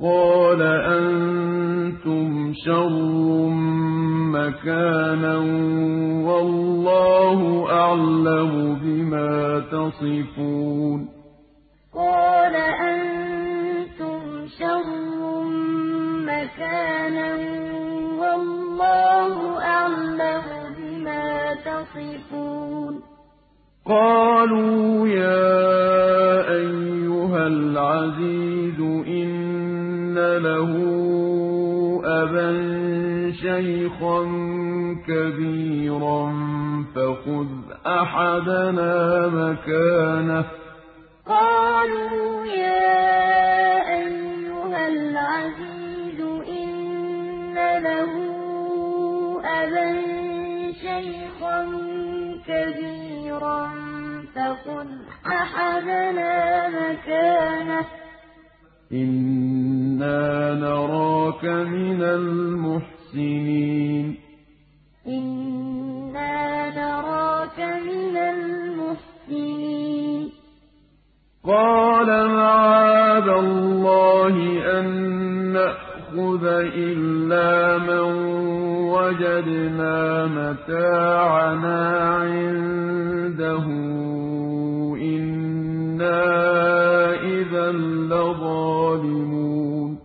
قَالَ أَنتُمْ شَرٌّ مَّكَانًا ۖ وَاللَّهُ أَعْلَمُ بِمَا تَصِفُونَ. قَالَ أَنتُمْ شَرٌّ مَّكَانًا ۖ وَاللَّهُ أَعْلَمُ بِمَا تَصِفُونَ. قَالُوا يَا أَيُّهَا الْعَزِيزُ إِنَّ لَهُ أَبًا شَيْخًا كَبِيرًا فَخُذْ أَحَدَنَا مَكَانَهُ ۖ. قَالُوا يَا أَيُّهَا الْعَزِيزُ إِنَّ لَهُ أَبًا شَيْخًا كَبِيرًا فَخُذْ أَحَدَنَا مَكَانَهُ ۖ. إِنَّا نَرَاكَ مِنَ الْمُحْسِنِينَ. قَالَ مَعَاذَ اللَّهِ أَن نَّأْخُذَ إِلَّا مَن وَجَدْنَا مَتَاعَنَا عِندَهُ إِنَّا إِذًا لَّظَالِمُونَ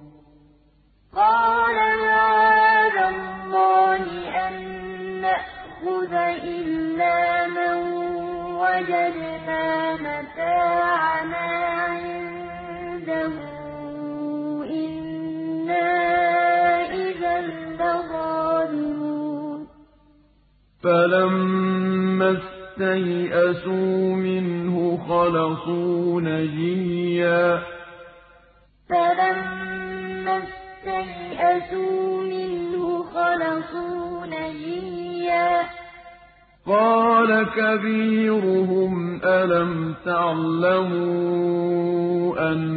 قَالَ مَعَاذَ اللَّهِ أَن نَّأْخُذَ إِلَّا مَن وَجَدْنَا مَتَاعَنَا عِندَهُ فَلَمَّا اسْتَيْأَسُوا مِنْهُ خَلَصُوا نَجِيًّا قَالَ كَبِيرُهُمْ أَلَمْ تَعْلَمُوا أَنَّ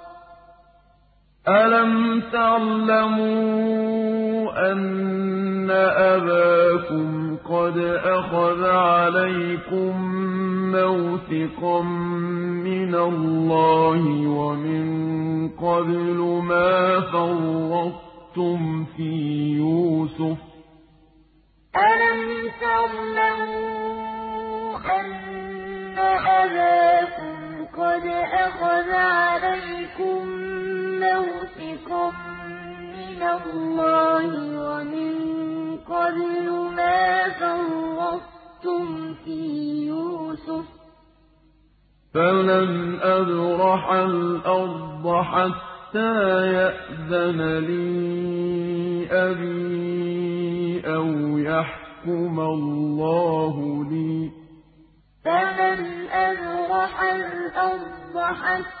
أَلَمْ تَعْلَمُوا أَنَّ أَبَاكُمْ قَدْ أَخَذَ عَلَيْكُم مَّوْثِقًا مِّنَ اللَّهِ وَمِن قَبْلُ مَا فَرَّطتُمْ فِي يُوسُفَ ۚ مَوْثِقًا مِّنَ اللَّهِ وَمِن قَبْلُ مَا فَرَّطتُمْ فِي يُوسُفَ ۖ فَلَنْ أَبْرَحَ الْأَرْضَ حَتَّىٰ يَأْذَنَ لِي أَبِي أَوْ يَحْكُمَ اللَّهُ لِي. فلن أبرح الأرض حتى ۖ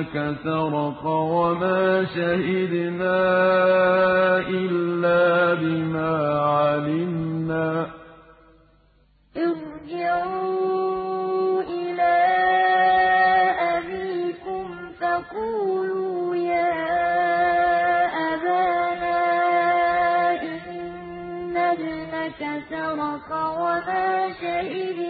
ابْنَكَ سَرَقَ وَمَا شَهِدْنَا إِلَّا بِمَا عَلِمْنَا. ارْجِعُوا إِلَىٰ أَبِيكُمْ فَقُولُوا يَا أَبَانَا إِنَّ ابْنَكَ سَرَقَ وَمَا شَهِدْنَا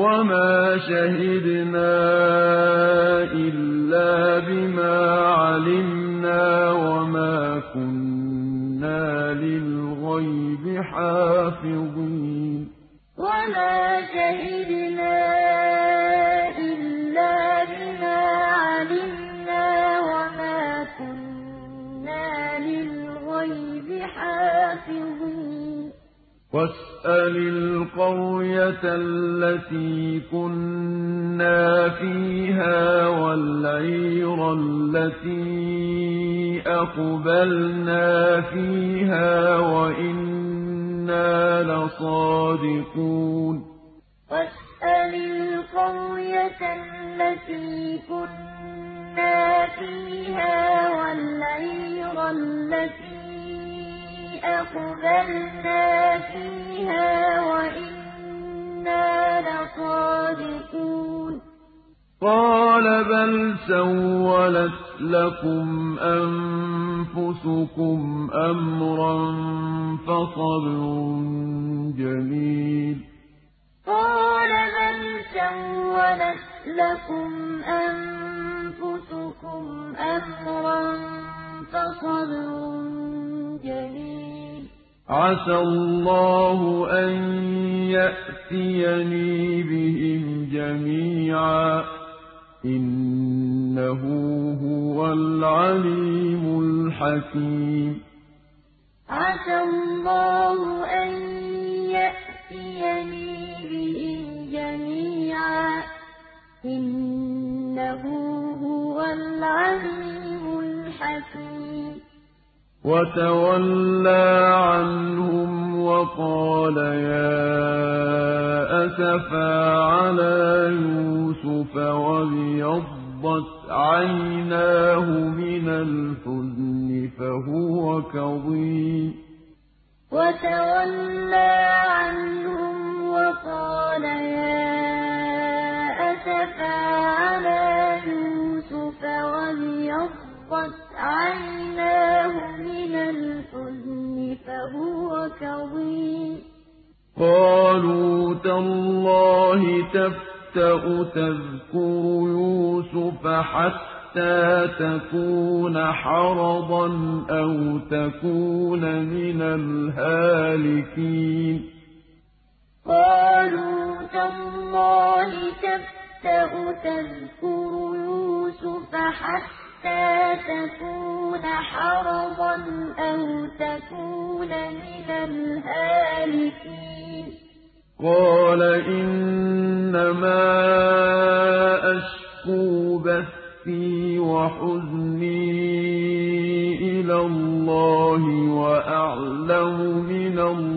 وَمَا شَهِدْنَا إِلَّا بِمَا عَلِمْنَا وَمَا كُنَّا لِلْغَيْبِ حَافِظِينَ وَمَا شَهِدْنَا إِلَّا بِمَا عَلِمْنَا وَمَا كُنَّا لِلْغَيْبِ حَافِظِينَ وَاسْأَلِ الْقَرْيَةَ الَّتِي كُنَّا فِيهَا وَالْعِيرَ الَّتِي أَقْبَلْنَا فِيهَا وَإِنَّا لَصَادِقُونَ وَاسْأَلِ الْقَرْيَةَ الَّتِي كُنَّا فِيهَا وَالْعِيرَ الَّتِي أَقْبَلْنَا فِيهَا بَلْ سَوَّلَتْ لَكُمْ أَنفُسُكُمْ أَمْرًا فَصَبْرٌ جَمِيلٌ قَالَ بَلْ سَوَّلَتْ لَكُمْ أَنفُسُكُمْ أَمْرًا فَصَبْرٌ جَمِيلٌ عَسَى اللَّهُ أَن يَأْتِيَنِي بِهِمْ جَمِيعًا ۚ إِنَّهُ هُوَ الْعَلِيمُ الْحَكِيمُ. عَسَى اللَّهُ أَن يَأْتِيَنِي بِهِمْ جَمِيعًا ۚ. إِنَّهُ هُوَ الْعَلِيمُ الْحَكِيمُ. وَتَوَلَّىٰ عَنْهُمْ وَقَالَ يَا أَسَفَىٰ عَلَىٰ يُوسُفَ وَابْيَضَّتْ عَيْنَاهُ مِنَ الْحُزْنِ فَهُوَ كَظِيمٌ. وَتَوَلَّىٰ عَنْهُمْ وَقَالَ يَا أَسَفَىٰ عَلَىٰ يُوسُفَ وَابْيَضَّتْ عَيْنَاهُ مِنَ الْحُزْنِ فَهُوَ كَظِيمٌ. قَالُوا تَاللَّهِ تَفْتَأُ تَذْكُرُ يُوسُفَ حَتَّىٰ تَكُونَ حَرَضًا أَوْ تَكُونَ مِنَ الْهَالِكِينَ. قَالُوا تَاللَّهِ تَفْتَأُ تَذْكُرُ يُوسُفَ حَتَّىٰ تَكُونَ حَرَضًا أَوْ تَكُونَ مِنَ الْهَالِكِينَ. قَالَ إِنَّمَا أَشْكُو بَثِّي وَحُزْنِي إِلَى اللَّهِ وَأَعْلَمُ مِنَ اللَّهِ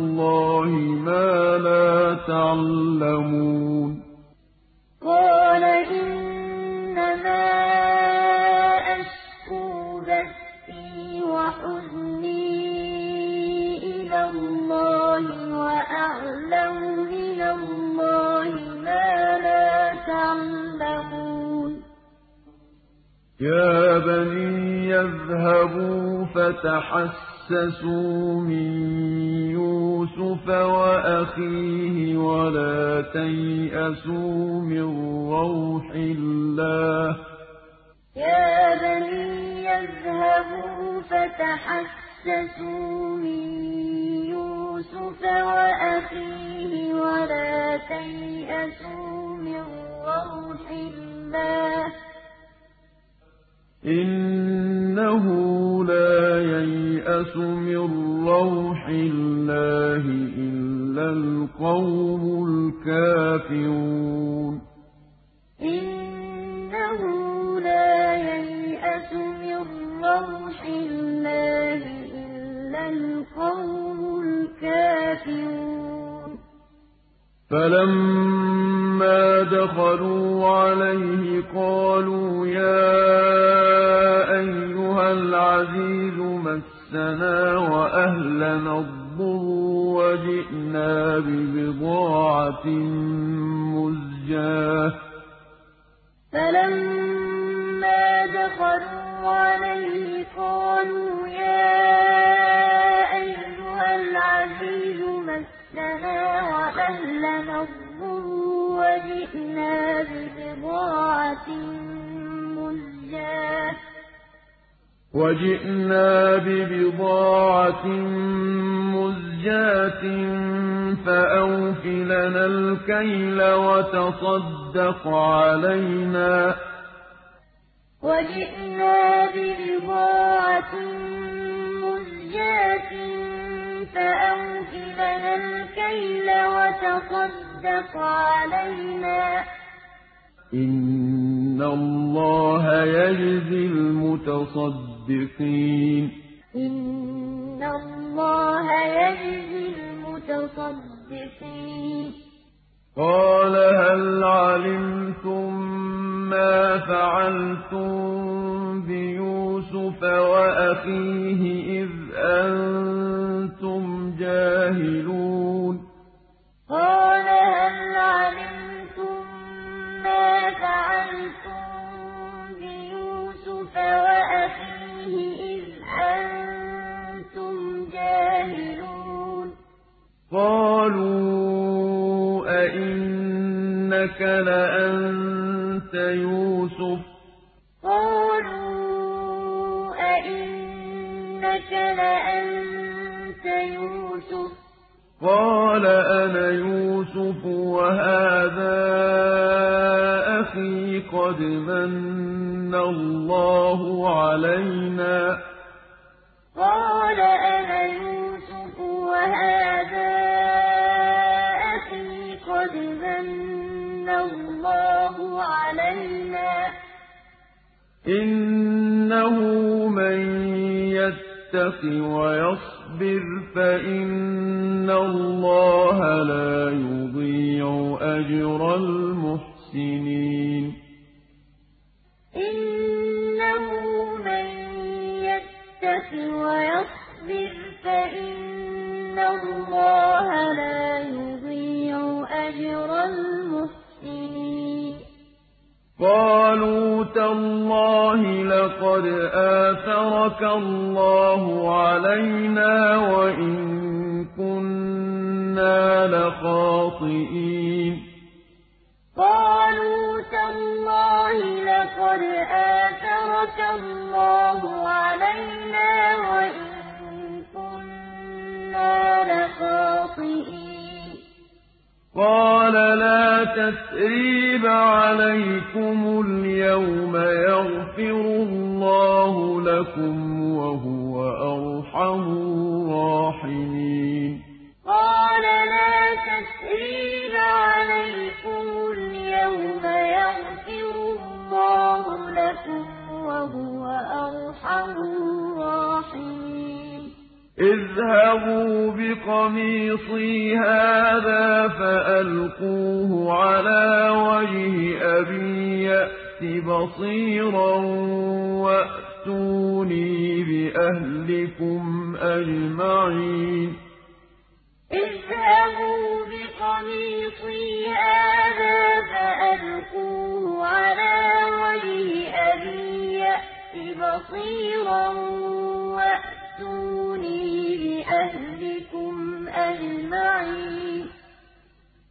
اذْهَبُوا فَتَحَسَّسُوا مِن يُوسُفَ وَأَخِيهِ وَلَا تَيْأَسُوا مِن رَّوْحِ اللَّهِ ۖ. يَا بَنِيَّ اذْهَبُوا فَتَحَسَّسُوا مِن يُوسُفَ وَأَخِيهِ وَلَا تَيْأَسُوا مِن رَّوْحِ اللَّهِ ۖ. إِنَّهُ لَا يَيْأَسُ مِن رَّوْحِ اللَّهِ إِلَّا الْقَوْمُ الْكَافِرُونَ إِنَّهُ لَا يَيْأَسُ مِن رَّوْحِ اللَّهِ إِلَّا الْقَوْمُ الْكَافِرُونَ فَلَمَّا دَخَلُوا عَلَيْهِ قَالُوا يَا أَيُّهَا الْعَزِيزُ مَسَّنَا وَأَهْلَنَا الضُّرُّ وَجِئْنَا بِبِضَاعَةٍ مُّزْجَاةٍ. فَلَمَّا دَخَلُوا عَلَيْهِ قَالُوا يَا أَيُّهَا الْعَزِيزُ مَسَّنَا وَأَهْلَنَا الضُّرُّ وَجِئْنَا بِبِضَاعَةٍ مُّزْجَاةٍ. وَجِئْنَا بِبِضَاعَةٍ مُّزْجَاةٍ فَأَوْفِ لَنَا الْكَيْلَ وَتَصَدَّقْ عَلَيْنَا ۖ. وَجِئْنَا بِبِضَاعَةٍ مُّزْجَاةٍ فَأَوْفِ لَنَا الْكَيْلَ وَتَصَدَّقْ عَلَيْنَا ۖ. إِنَّ اللَّهَ يَجْزِي الْمُتَصَدِّقِينَ إِنَّ اللَّهَ يَجْزِي الْمُتَصَدِّقِينَ. قَالَ هَلْ عَلِمْتُم مَّا فَعَلْتُم بِيُوسُفَ وَأَخِيهِ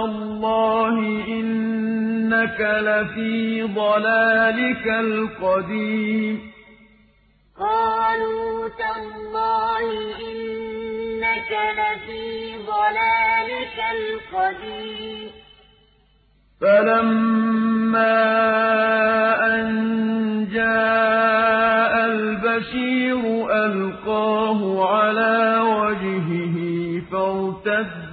تَاللَّهِ إِنَّكَ لَفِي ضَلَالِكَ الْقَدِيمِ. قَالُوا تَاللَّهِ إِنَّكَ لَفِي ضَلَالِكَ الْقَدِيمِ. فَلَمَّا أَن جَاءَ الْبَشِيرُ أَلْقَاهُ عَلَىٰ وَجْهِهِ فَارْتَدَّ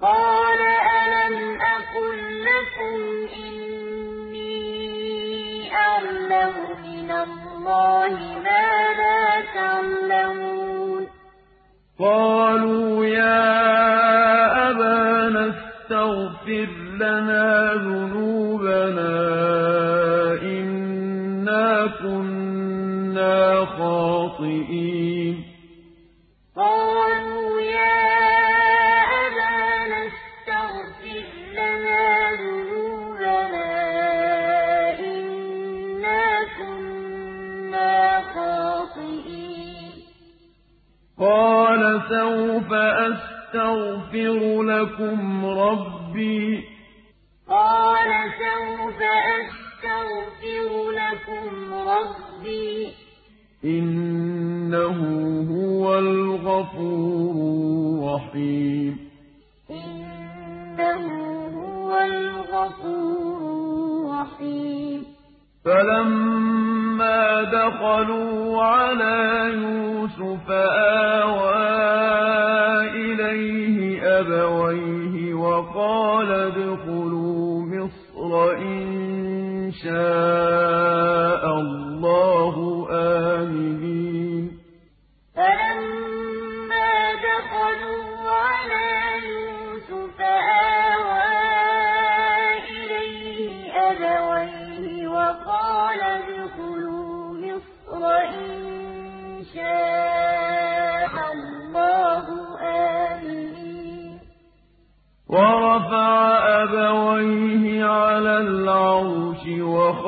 قَالَ أَلَمْ أَقُل لَّكُمْ إِنِّي أَعْلَمُ مِنَ اللَّهِ مَا لَا تَعْلَمُونَ قَالُوا يَا أَبَانَا اسْتَغْفِرْ لَنَا ذُنُوبَنَا قَالَ سَوْفَ أَسْتَغْفِرُ لَكُمْ رَبِّي. قَالَ سَوْفَ أَسْتَغْفِرُ لَكُمْ رَبِّي ۖ. إِنَّهُ هُوَ الْغَفُورُ الرَّحِيمُ. دَخَلُوا عَلَىٰ يُوسُفَ آوَىٰ إِلَيْهِ أَبَوَيْهِ وَقَالَ ادْخُلُوا مِصْرَ إِن شَاءَ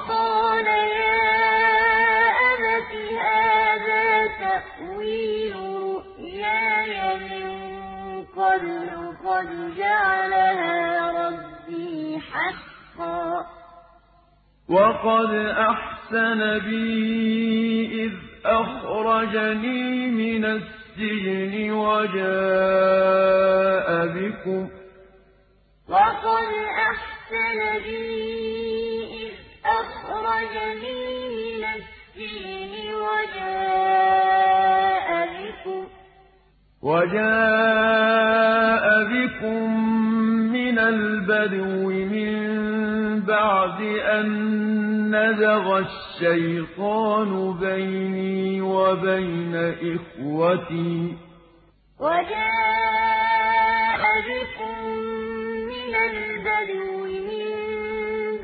وَقَالَ يَا أَبَتِ هَٰذَا تَأْوِيلُ رُؤْيَايَ مِن قَبْلُ قَدْ جَعَلَهَا رَبِّي حَقًّا ۖ. وَقَدْ أَحْسَنَ بِي إِذْ أَخْرَجَنِي مِنَ السِّجْنِ وَجَاءَ بِكُمْ. أَخْرَجَنِي مِنَ وَجَاءَ بِكُم مِّنَ الْبَدْوِ مِن بَعْدِ أَن نَّزَغَ الشَّيْطَانُ بَيْنِي وَبَيْنَ إِخْوَتِي ۚ. وَجَاءَ بِكُم مِّنَ الْبَدْوِ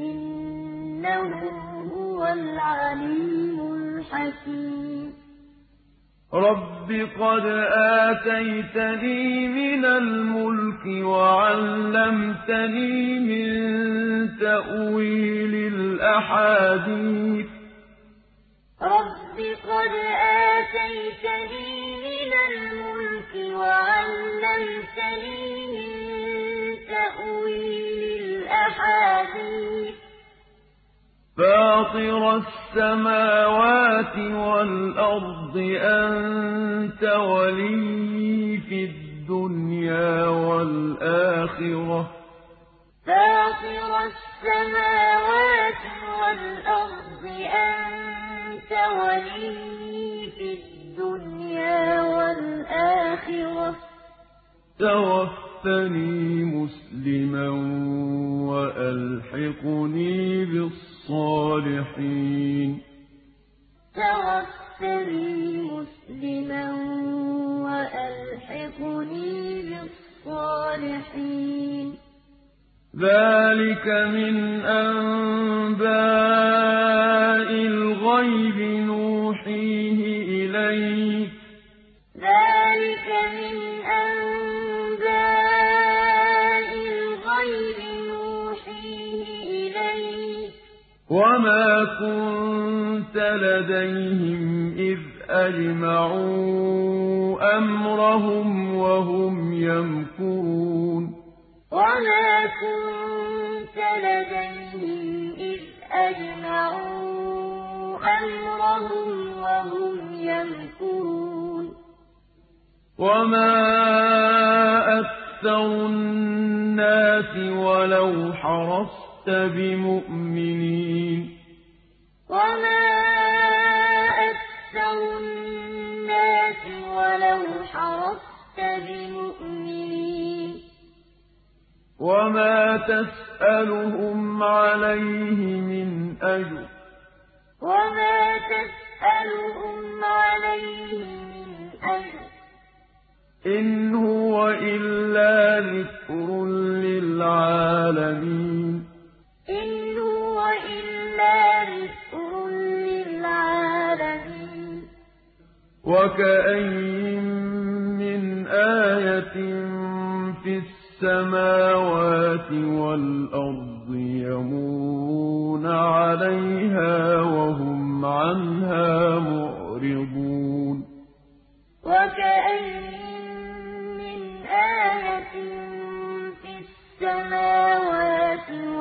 إِنَّهُ هُوَ الْعَلِيمُ الْحَكِيمُ. رَبِّ قَدْ آتَيْتَنِي مِنَ الْمُلْكِ وَعَلَّمْتَنِي مِن تَأْوِيلِ الْأَحَادِيثِ. رَبِّ قَدْ آتَيْتَنِي مِنَ الْمُلْكِ وَعَلَّمْتَنِي مِن تَأْوِيلِ الْأَحَادِيثِ فَاطِرَ السَّمَاوَاتِ وَالْأَرْضِ أَنتَ وَلِيِّي فِي الدُّنْيَا وَالْآخِرَةِ ۖ. تَوَفَّنِي مُسْلِمًا وَأَلْحِقْنِي بِالصَّالِحِينَ. تَوَفَّنِي مُسْلِمًا وَأَلْحِقْنِي بِالصَّالِحِينَ. ذَٰلِكَ مِنْ أَنبَاءِ الْغَيْبِ نُوحِيهِ إِلَيْكَ ۚ. وَمَا كُنتَ لَدَيْهِمْ إِذْ أَجْمَعُوا أَمْرَهُمْ وَهُمْ يَمْكُرُونَ وَمَا كُنتَ لَدَيْهِمْ إِذْ أَجْمَعُوا أَمْرَهُمْ وَهُمْ يَمْكُرُونَ وَمَا أَكْثَرُ النَّاسِ وَلَوْ حَرَصْتَ بِمُؤْمِنِينَ وَمَا أَكْثَرُ النَّاسِ وَلَوْ حَرَصْتَ بِمُؤْمِنِينَ وَمَا تَسْأَلُهُمْ عَلَيْهِ مِنْ أَجْرٍ ۚ وَمَا تَسْأَلُهُمْ عَلَيْهِ مِنْ أَجْرٍ ۚ إِنْ هُوَ إِلَّا ذِكْرٌ لِّلْعَالَمِينَ إِنْ هُوَ إِلَّا ذِكْرٌ لِّلْعَالَمِينَ. وَكَأَيِّن مِّنْ آيَةٍ فِي السَّمَاوَاتِ وَالْأَرْضِ يَمُرُّونَ عَلَيْهَا وَهُمْ عَنْهَا مُعْرِضُونَ. وَكَأَيِّن مِّنْ آيَةٍ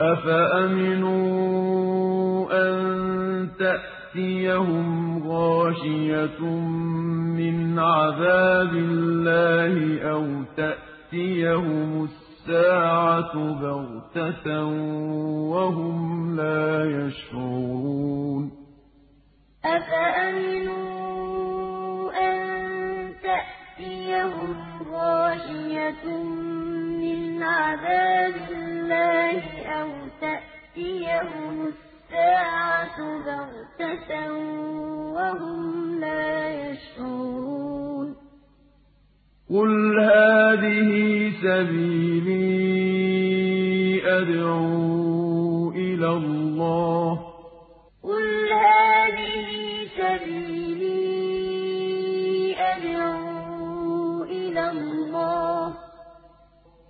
أَفَأَمِنُوا أَن تَأْتِيَهُمْ غَاشِيَةٌ مِّنْ عَذَابِ اللَّهِ أَوْ تَأْتِيَهُمُ السَّاعَةُ بَغْتَةً وَهُمْ لَا يَشْعُرُونَ أَفَأَمِنُوا أَن تَأْتِيَهُمْ غَاشِيَةٌ مِّنْ عَذَابِ اللَّهِ أَوْ تَأْتِيَهُمُ السَّاعَةُ بَغْتَةً وَهُمْ لَا يَشْعُرُونَ. قُلْ هَٰذِهِ سَبِيلِي أَدْعُو إِلَى اللَّهِ ۚ. قُلْ هَٰذِهِ سَبِيلِي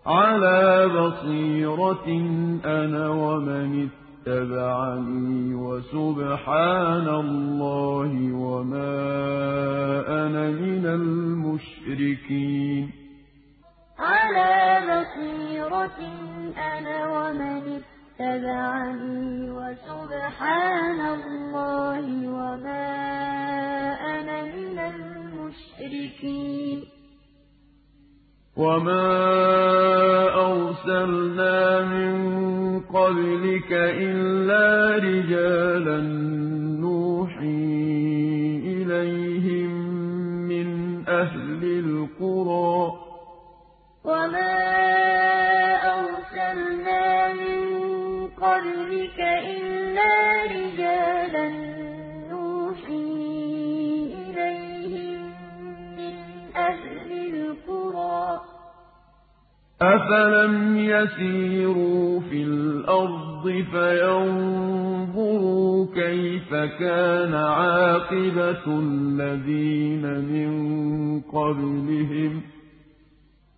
عَلَىٰ بَصِيرَةٍ أَنَا وَمَنِ اتَّبَعَنِي ۖ وَسُبْحَانَ اللَّهِ وَمَا أَنَا مِنَ الْمُشْرِكِينَ. عَلَىٰ بَصِيرَةٍ أَنَا وَمَنِ اتَّبَعَنِي ۖ وَسُبْحَانَ اللَّهِ وَمَا أَنَا مِنَ الْمُشْرِكِينَ. وَمَا أَرْسَلْنَا مِن قَبْلِكَ إِلَّا رِجَالًا نُّوحِي إِلَيْهِم مِّنْ أَهْلِ الْقُرَىٰ ۗ. وَمَا أَرْسَلْنَا مِن قَبْلِكَ إِلَّا رِجَالًا أَفَلَمْ يَسِيرُوا فِي الْأَرْضِ فَيَنظُرُوا كَيْفَ كَانَ عَاقِبَةُ الَّذِينَ مِن قَبْلِهِمْ ۚ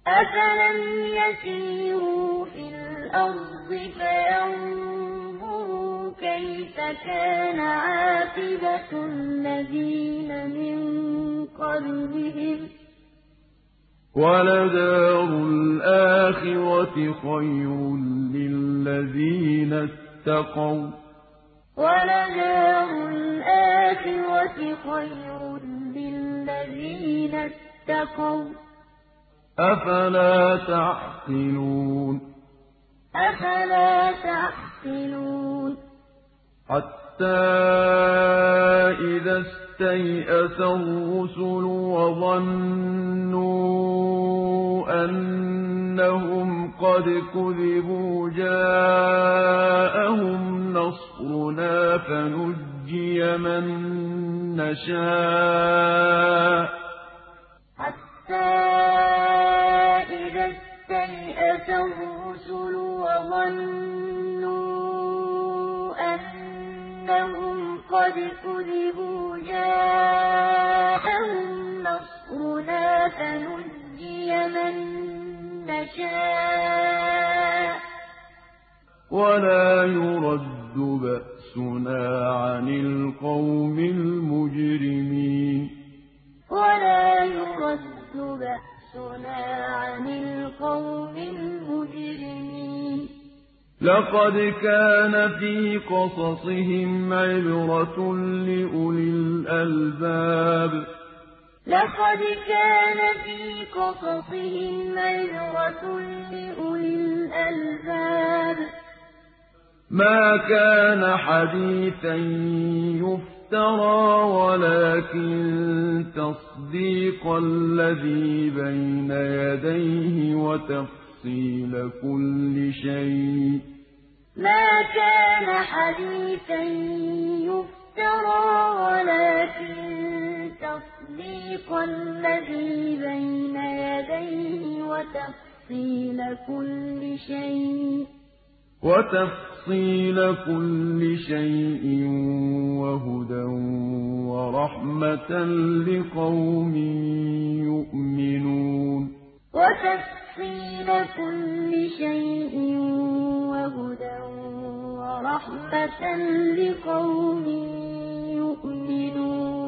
أَفَلَمْ يَسِيرُوا فِي الْأَرْضِ فَيَنظُرُوا كَيْفَ كَانَ عَاقِبَةُ الَّذِينَ مِن قَبْلِهِمْ ۚ وَلَدَارُ الْآخِرَةِ خَيْرٌ لِّلَّذِينَ اتَّقَوا ۗ. وَلَدَارُ الْآخِرَةِ خَيْرٌ لِّلَّذِينَ اتَّقَوْا ۗ. أَفَلَا تَعْقِلُونَ. أَفَلَا تَعْقِلُونَ. حَتَّىٰ إِذَا اسْتَيْأَسَ الرُّسُلُ وَظَنُّوا أَنَّهُمْ قَدْ كُذِبُوا جَاءَهُمْ نَصْرُنَا فَنُجِّيَ مَن نَّشَاءُ ۖ. حَتَّىٰ إِذَا اسْتَيْأَسَ الرُّسُلُ وَظَنُّوا قَدْ كُذِبُوا جَاءَهُمْ نَصْرُنَا فَنُجِّيَ مَن نَّشَاءُ ۖ. وَلَا يُرَدُّ بَأْسُنَا عَنِ الْقَوْمِ الْمُجْرِمِينَ. وَلَا يُرَدُّ بَأْسُنَا عَنِ الْقَوْمِ الْمُجْرِمِينَ. لَقَدْ كَانَ فِي قَصَصِهِمْ عِبْرَةٌ لِّأُولِي الْأَلْبَابِ. لَقَدْ كَانَ فِي قَصَصِهِمْ عِبْرَةٌ لِّأُولِي الْأَلْبَابِ. مَا كَانَ حَدِيثًا يُفْتَرَىٰ وَلَٰكِن تَصْدِيقَ الَّذِي بَيْنَ يَدَيْهِ وَتَفْصِيلَ كُلِّ شَيْءٍ ۚ. مَا كَانَ حَدِيثًا يُفْتَرَىٰ وَلَٰكِن تَصْدِيقَ الَّذِي بَيْنَ يَدَيْهِ وَتَفْصِيلَ كُلِّ شَيْءٍ ۚ. وَتَفْصِيلَ كُلِّ شَيْءٍ وَهُدًى وَرَحْمَةً لِّقَوْمٍ يُؤْمِنُونَ. وَتَفْصِيلَ كُلِّ شَيْءٍ وَهُدًى وَرَحْمَةً لِّقَوْمٍ يُؤْمِنُونَ